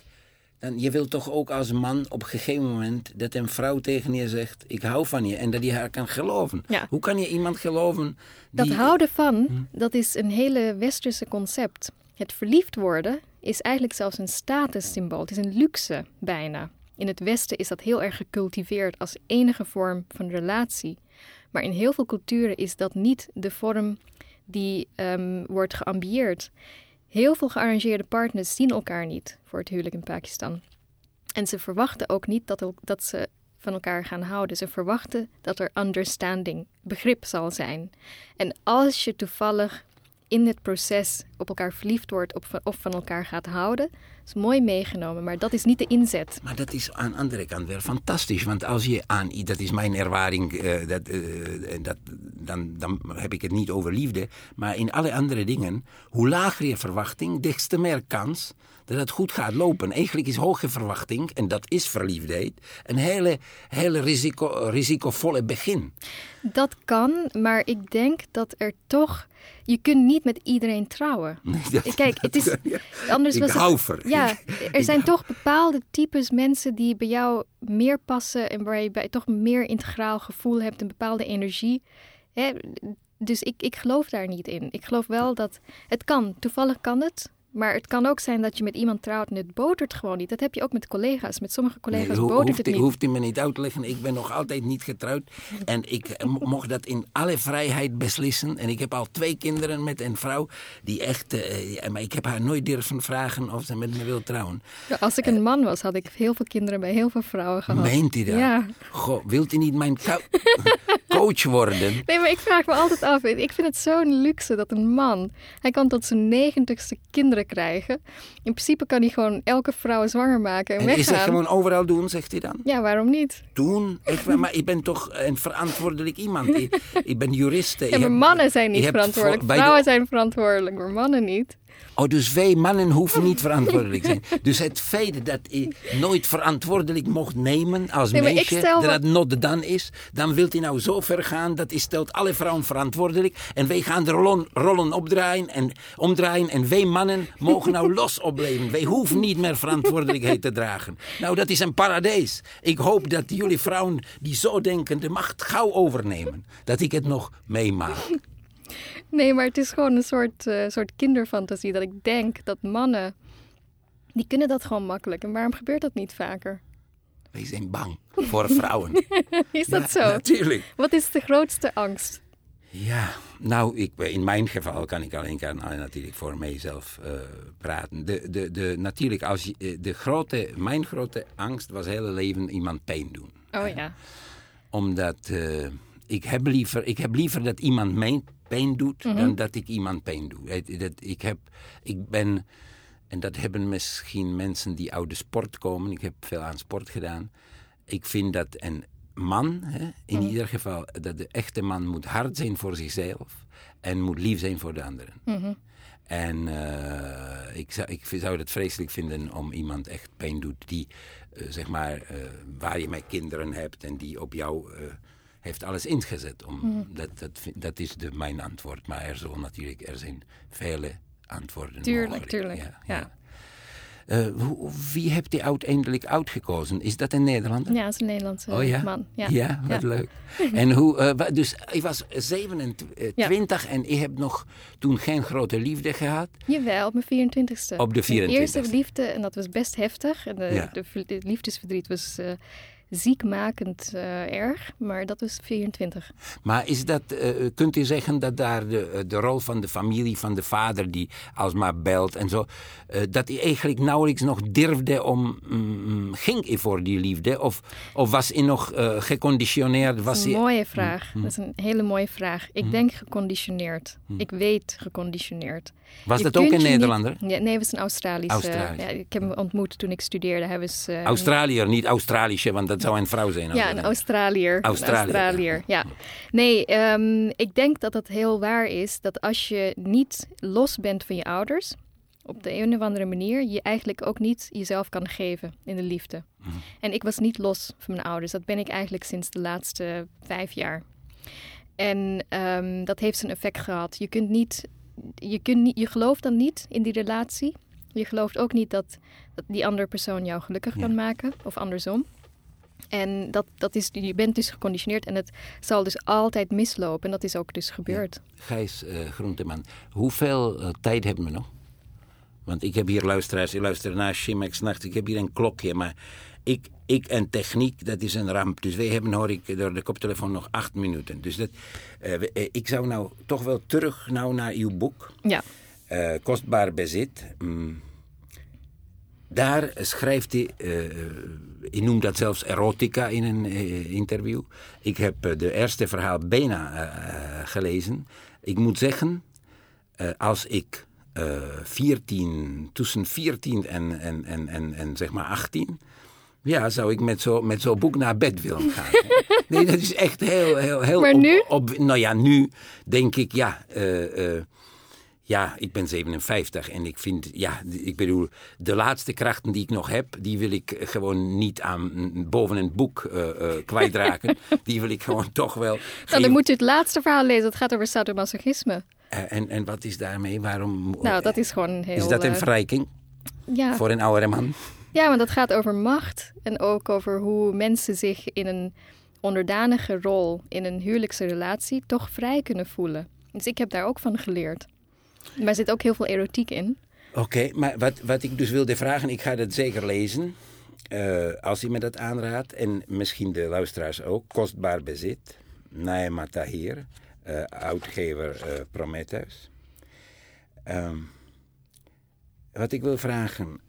Dan, je wilt toch ook als man op een gegeven moment dat een vrouw tegen je zegt: Ik hou van je. En dat je haar kan geloven. Ja. Hoe kan je iemand geloven? Dat die- houden van, Hm. dat is een hele westerse concept. Het verliefd worden is eigenlijk zelfs een statussymbool. Het is een luxe bijna. In het Westen is dat heel erg gecultiveerd als enige vorm van relatie. Maar in heel veel culturen is dat niet de vorm die ehm, wordt geambieerd. Heel veel gearrangeerde partners zien elkaar niet voor het huwelijk in Pakistan. En ze verwachten ook niet dat, dat ze van elkaar gaan houden. Ze verwachten dat er understanding, begrip zal zijn. En als je toevallig in het proces op elkaar verliefd wordt of van elkaar gaat houden, is mooi meegenomen, maar dat is niet de inzet. Maar dat is aan de andere kant weer fantastisch. Want als je aan, dat is mijn ervaring, eh, dat, eh, dat, dan, dan heb ik het niet over liefde. Maar in alle andere dingen, hoe lager je verwachting, des te meer kans dat het goed gaat lopen. Eigenlijk is hoge verwachting, en dat is verliefdheid, een hele, hele risico, risicovolle begin. Dat kan, maar ik denk dat er toch. Je kunt niet met iedereen trouwen. Dat- Kijk, het is. ja. Anders Ik was hou. Ja, Ik- er zijn toch bepaalde types mensen die bij jou meer passen en waar je bij toch meer integraal gevoel hebt, een bepaalde energie. Hè? Dus ik, ik geloof daar niet in. Ik geloof wel dat het kan. Toevallig kan het. Maar het kan ook zijn dat je met iemand trouwt en het botert gewoon niet. Dat heb je ook met collega's. Met sommige collega's Nee, ho- botert hoeft, het niet. hoeft u me niet uit te leggen. Ik ben nog altijd niet getrouwd. En ik eh, mo- mocht dat in alle vrijheid beslissen. En ik heb al twee kinderen met een vrouw die echt... eh, maar ik heb haar nooit durven vragen of ze met me wil trouwen. Als ik een man was, had ik heel veel kinderen bij heel veel vrouwen gehad. Meent u dat? Ja. Goh, wilt u niet mijn coach worden? Nee, maar ik vraag me altijd af. Ik vind het zo'n luxe dat een man... Hij kan tot zijn negentigste kinderen krijgen. In principe kan hij gewoon elke vrouw zwanger maken en, En is dat gewoon overal doen, zegt hij dan? Ja, waarom niet? Doen? Ik, maar ik ben toch een verantwoordelijk iemand. Ik, ik ben jurist. Ja, maar mannen zijn niet verantwoordelijk. Vrouwen zijn verantwoordelijk, maar mannen niet. Oh, dus wij mannen hoeven niet verantwoordelijk te zijn. Dus het feit dat ik nooit verantwoordelijk mocht nemen als Nee, meisje, dat het not done is, dan wilt hij nou zo ver gaan dat hij stelt alle vrouwen verantwoordelijk en wij gaan de rollen, rollen opdraaien en omdraaien en wij mannen mogen nou los opleven. Wij hoeven niet meer verantwoordelijkheid te dragen. Nou, dat is een paradijs. Ik hoop dat jullie vrouwen die zo denken de macht gauw overnemen. Dat ik het nog meemaak. Nee, maar het is gewoon een soort, eh, soort kinderfantasie dat ik denk dat mannen, die kunnen dat gewoon makkelijk. En waarom gebeurt dat niet vaker? Wij zijn bang voor vrouwen. Is dat zo? Natuurlijk. Wat is de grootste angst? Ja, nou, ik, in mijn geval kan ik alleen kan, alleen natuurlijk voor mijzelf eh, praten. De, de, de, natuurlijk, als je, eh, de grote, mijn grote angst was hele leven iemand pijn doen. Oh ja. Omdat eh, ik, heb liever, ik heb liever dat iemand mij pijn doet dan dat ik iemand pijn doe. Dat, ik, heb, ik ben, en dat hebben misschien mensen die uit de sport komen. Ik heb veel aan sport gedaan. Ik vind dat een man, hè, in ieder geval, dat de echte man moet hard zijn voor zichzelf en moet lief zijn voor de anderen. En eh, ik, zou, ik zou het vreselijk vinden om iemand echt pijn doet die, eh, zeg maar, eh, waar je met kinderen hebt en die op jou heeft alles ingezet. Om, dat, dat, vind- dat is de, mijn antwoord. Maar er, zullen natuurlijk, er zijn vele antwoorden Tuurlijk, mogelijk. tuurlijk, Ja, ja. ja. Eh, hoe- wie hebt u uiteindelijk uitgekozen? Is dat een Nederlander? Ja, dat is een Nederlandse Oh ja? man. Ja. wat Ja. leuk. En hoe, eh, dus ik was 27 en ik heb nog toen geen grote liefde gehad. Jawel, op mijn 24ste. Op de Mijn eerste 24ste. liefde, en dat was best heftig. En de, liefdesverdriet was eh, ziekmakend eh, erg, maar dat was 24. Maar is dat, eh, kunt u zeggen dat daar de, eh, de rol van de familie, van de vader die alsmaar belt en zo, dat hij eigenlijk nauwelijks nog durfde om, mm, ging hij voor die liefde? Of, of was hij nog geconditioneerd? Was Dat is een hij, mooie vraag. Dat is een hele mooie vraag. Ik denk geconditioneerd. Ik weet geconditioneerd. Was Je dat ook een niet- Nederlander? Ja, nee, hij was een Australische. Australisch. Ja, ik heb hem ontmoet toen ik studeerde. Hij was... eh, Australiër, niet Australische, want dat zou een vrouw zijn. Ja, een Australiër. Een Australiër, Australiër, ja. Nee, ehm, ik denk dat het heel waar is dat als je niet los bent van je ouders, op de een of andere manier, je eigenlijk ook niet jezelf kan geven in de liefde. En ik was niet los van mijn ouders. Dat ben ik eigenlijk sinds de laatste vijf jaar. En ehm, dat heeft zijn effect gehad. Je kunt niet, je kunt niet, je gelooft dan niet in die relatie. Je gelooft ook niet dat, dat die andere persoon jou gelukkig Ja. kan maken, of andersom. En dat, dat is, je bent dus geconditioneerd en het zal dus altijd mislopen. En dat is ook dus gebeurd. Gijs eh, Groenteman, hoeveel eh, tijd hebben we nog? Want ik heb hier luisteraars, die luisteren naar Chimex Nacht. Ik heb hier een klokje, maar ik, ik en techniek, dat is een ramp. Dus wij hebben, hoor ik, door de koptelefoon nog acht minuten. Dus dat, eh, eh, ik zou nou toch wel terug nou naar uw boek. Ja. eh, kostbaar bezit. Mm. Daar schrijft hij, eh, hij noemt dat zelfs erotica in een interview. Ik heb de eerste verhaal bijna gelezen. Ik moet zeggen, als ik eh 14, tussen 14 en, en, en, en, en zeg maar 18, ja, zou ik met zo'n met zo'n boek naar bed willen gaan. nee, dat is echt heel, heel, heel. Maar op- nu? Op, nou ja, nu denk ik, ja. eh, eh, ja, ik ben 57 en ik vind, ja, ik bedoel, de laatste krachten die ik nog heb, die wil ik gewoon niet aan boven een boek eh, kwijtraken. die wil ik gewoon toch wel. Nou, dan moet u het laatste verhaal lezen. Het gaat over sadomasochisme. En, en wat is daarmee? Waarom? Nou, dat is gewoon heel... is dat een verrijking ja. voor een oudere man? Ja, want dat gaat over macht en ook over hoe mensen zich in een onderdanige rol in een huwelijkse relatie toch vrij kunnen voelen. Dus ik heb daar ook van geleerd. Maar er zit ook heel veel erotiek in. Oké, maar wat, wat ik dus wilde vragen, ik ga dat zeker lezen. eh, als u me dat aanraadt. En misschien de luisteraars ook. Kostbaar bezit. Naima Tahir, eh, uitgever eh, Prometheus. Ehm, wat ik wil vragen.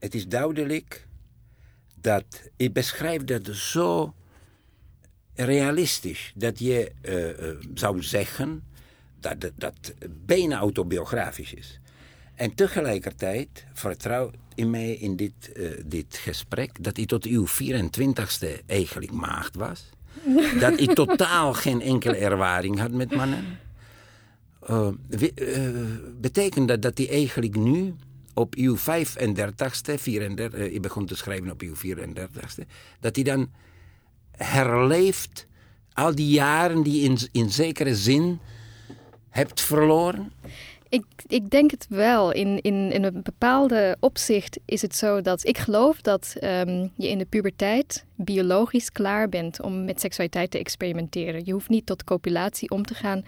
Het is duidelijk dat. Ik beschrijf dat zo realistisch. Dat je eh, eh, zou zeggen dat het dat bijna autobiografisch is. En tegelijkertijd vertrouw in mij in dit, eh, dit gesprek dat hij tot uw 24ste eigenlijk maagd was. dat hij totaal geen enkele ervaring had met mannen. Uh, betekent dat dat hij eigenlijk nu op uw 35ste, 34, je begon te schrijven op uw 34ste, dat hij dan herleeft al die jaren die in, in zekere zin hebt verloren? Ik, ik denk het wel. In, in, in een bepaalde opzicht is het zo dat ik geloof dat ehm, je in de puberteit biologisch klaar bent om met seksualiteit te experimenteren. Je hoeft niet tot copulatie om te gaan,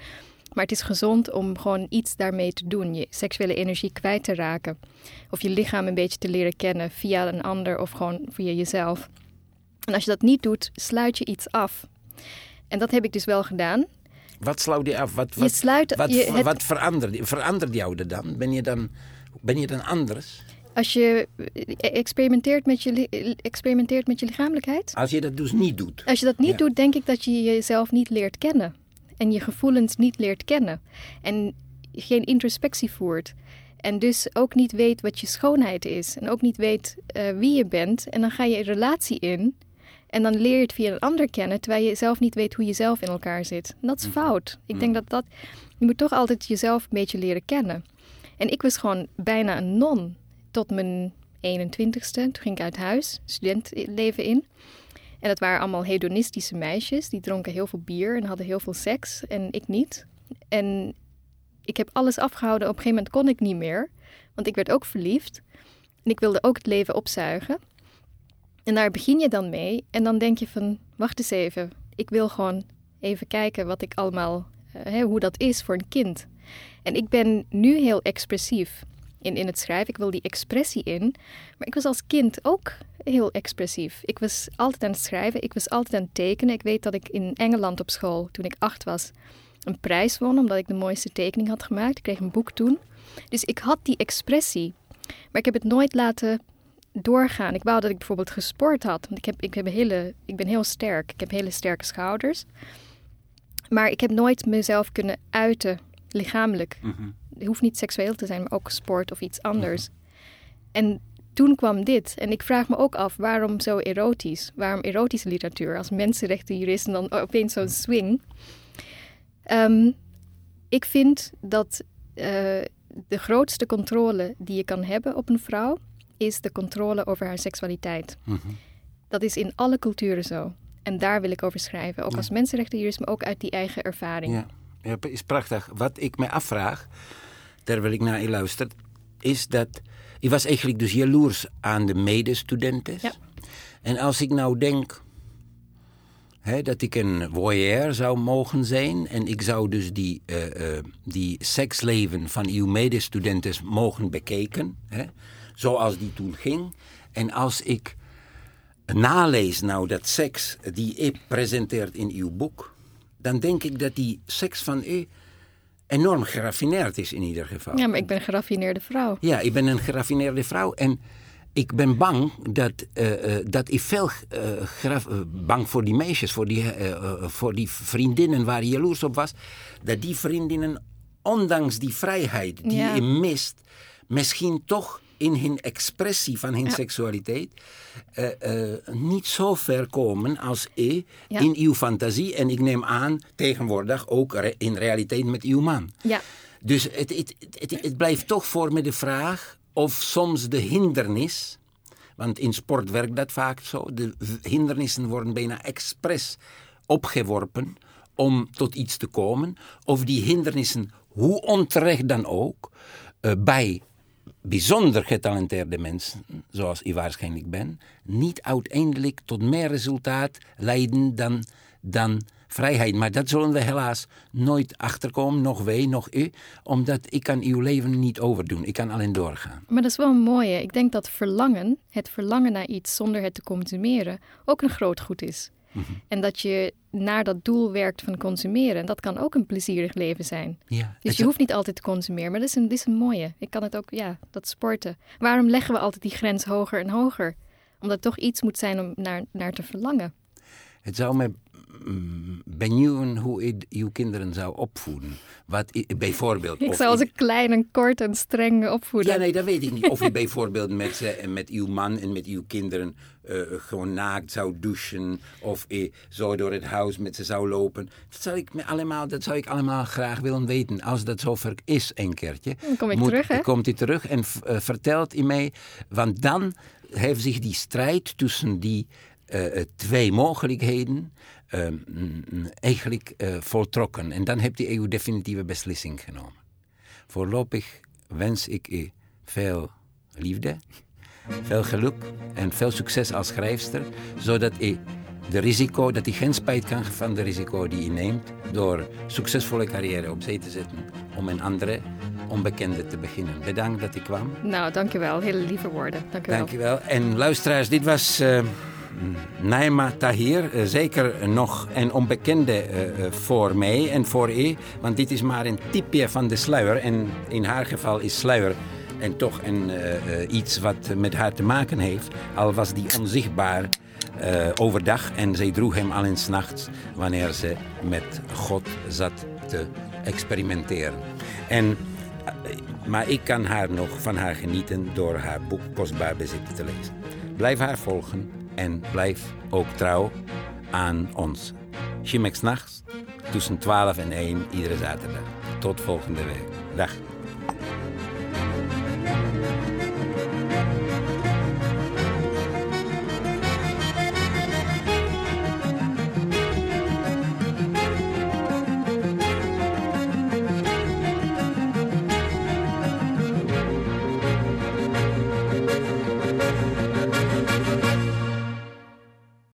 maar het is gezond om gewoon iets daarmee te doen. Je seksuele energie kwijt te raken. Of je lichaam een beetje te leren kennen via een ander of gewoon via jezelf. En als je dat niet doet, sluit je iets af. En dat heb ik dus wel gedaan. Wat sluit je af? Wat, wat, je sluit, wat, je wat verandert, verandert jou er dan? Ben je dan, ben je dan anders? Als je experimenteert met je, experimenteert met je lichamelijkheid? Als je dat dus niet doet. Als je dat niet doet, denk ik dat je jezelf niet leert kennen. En je gevoelens niet leert kennen. En geen introspectie voert. En dus ook niet weet wat je schoonheid is. En ook niet weet uh, wie je bent. En dan ga je een relatie in en dan leer je het via een ander kennen, terwijl je zelf niet weet hoe je zelf in elkaar zit. En dat is mhm. fout. Ik denk dat dat. Je moet toch altijd jezelf een beetje leren kennen. En ik was gewoon bijna een non tot mijn 21ste. Toen ging ik uit huis, studentleven in. En dat waren allemaal hedonistische meisjes. Die dronken heel veel bier en hadden heel veel seks. En ik niet. En ik heb alles afgehouden. Op een gegeven moment kon ik niet meer. Want ik werd ook verliefd. En ik wilde ook het leven opzuigen. En daar begin je dan mee. En dan denk je van, wacht eens even. Ik wil gewoon even kijken wat ik allemaal, uh, hoe dat is voor een kind. En ik ben nu heel expressief in, in het schrijven. Ik wil die expressie in. Maar ik was als kind ook heel expressief. Ik was altijd aan het schrijven. Ik was altijd aan het tekenen. Ik weet dat ik in Engeland op school, toen ik acht was, een prijs won. Omdat ik de mooiste tekening had gemaakt. Ik kreeg een boek toen. Dus ik had die expressie. Maar ik heb het nooit laten doorgaan. Ik wou dat ik bijvoorbeeld gesport had. Want ik, heb, ik, heb hele, ik ben heel sterk. Ik heb hele sterke schouders. Maar ik heb nooit mezelf kunnen uiten, lichamelijk. Mm Het hoeft niet seksueel te zijn, maar ook sport of iets anders. Mhm. En toen kwam dit. En ik vraag me ook af, waarom zo erotisch? Waarom erotische literatuur? Als mensenrechtenjurist en dan opeens zo'n swing. Ehm, ik vind dat uh, de grootste controle die je kan hebben op een vrouw is de controle over haar seksualiteit. Mhm. Dat is in alle culturen zo. En daar wil ik over schrijven. Ook als mensenrechtenjurist, maar ook uit die eigen ervaring. Ja. ja, is prachtig. Wat ik me afvraag, terwijl ik naar je luister, is dat... Ik was eigenlijk dus jaloers aan de medestudenten. Ja. En als ik nou denk... Hè, dat ik een voyeur zou mogen zijn en ik zou dus die, uh, uh, die seksleven van uw medestudenten mogen bekijken. Hè, zoals die toen ging. En als ik nalees nou dat seks die u presenteert in uw boek, dan denk ik dat die seks van u enorm geraffineerd is in ieder geval. Ja, maar ik ben een geraffineerde vrouw. Ja, ik ben een geraffineerde vrouw en ik ben bang dat, uh, dat ik veel uh, bang voor die meisjes, voor die, voor die vriendinnen waar je jaloers op was, dat die vriendinnen, ondanks die vrijheid die je mist, misschien toch in hun expressie van hun seksualiteit uh, uh, niet zo ver komen als ik in uw fantasie. En ik neem aan tegenwoordig ook in realiteit met uw man. Ja. Dus het, het, het, het, blijft toch voor me de vraag of soms de hindernis. Want in sport werkt dat vaak zo. De hindernissen worden bijna expres opgeworpen om tot iets te komen. Of die hindernissen, hoe onterecht dan ook, uh, bij bijzonder getalenteerde mensen, zoals ik waarschijnlijk ben, niet uiteindelijk tot meer resultaat leiden dan, dan vrijheid. Maar dat zullen we helaas nooit achterkomen, nog wij, nog u, omdat ik kan uw leven niet overdoen. Ik kan alleen doorgaan. Maar dat is wel een mooie. Ik denk dat verlangen, het verlangen naar iets zonder het te consumeren, ook een groot goed is. Mhm. En dat je naar dat doel werkt van consumeren. En dat kan ook een plezierig leven zijn. Ja, dus je hoeft niet altijd te consumeren. Maar dat is, een, dat is een mooie. Ik kan het ook, ja, dat sporten. Waarom leggen we altijd die grens hoger en hoger? Omdat het toch iets moet zijn om naar, naar te verlangen. Het zou me mm, benieuwen hoe je uw kinderen zou opvoeden. Wat bijvoorbeeld... Ik zou ze klein en kort en streng opvoeden. Ja, nee, dat weet ik niet. Of je bijvoorbeeld met, ze, en met uw man en met uw kinderen eh, gewoon naakt zou douchen. Of je zo door het huis met ze zou lopen. Dat zou ik, me allemaal, dat zou ik allemaal graag willen weten. Als dat zover is een keertje. Dan kom ik terug, hè? Komt hij terug en eh, vertelt hij mij. Want dan heeft zich die strijd tussen die eh, eh, twee mogelijkheden... eh, mm, eigenlijk eh, voltrokken. En dan hebt hij uw definitieve beslissing genomen. Voorlopig wens ik u veel liefde, veel geluk en veel succes als schrijfster, zodat u de risico, dat u geen spijt kan van de risico die u neemt door succesvolle carrière opzij te zetten om een andere onbekende te beginnen. Bedankt dat u kwam. Nou, dankjewel. Hele lieve woorden. Dankjewel. Dankjewel. En luisteraars, dit was eh Naima Tahir. Eh, zeker nog een onbekende eh, eh, voor mij en voor u. Want dit is maar een tipje van de sluier. En in haar geval is sluier en toch een, iets wat met haar te maken heeft. Al was die onzichtbaar overdag en zij droeg hem al eens nachts wanneer ze met God zat te experimenteren. En maar ik kan haar nog van haar genieten door haar boek Kostbaar Bezit te lezen. Blijf haar volgen en blijf ook trouw aan ons. Chimex nachts tussen 12 en 1 iedere zaterdag. Tot volgende week. Dag.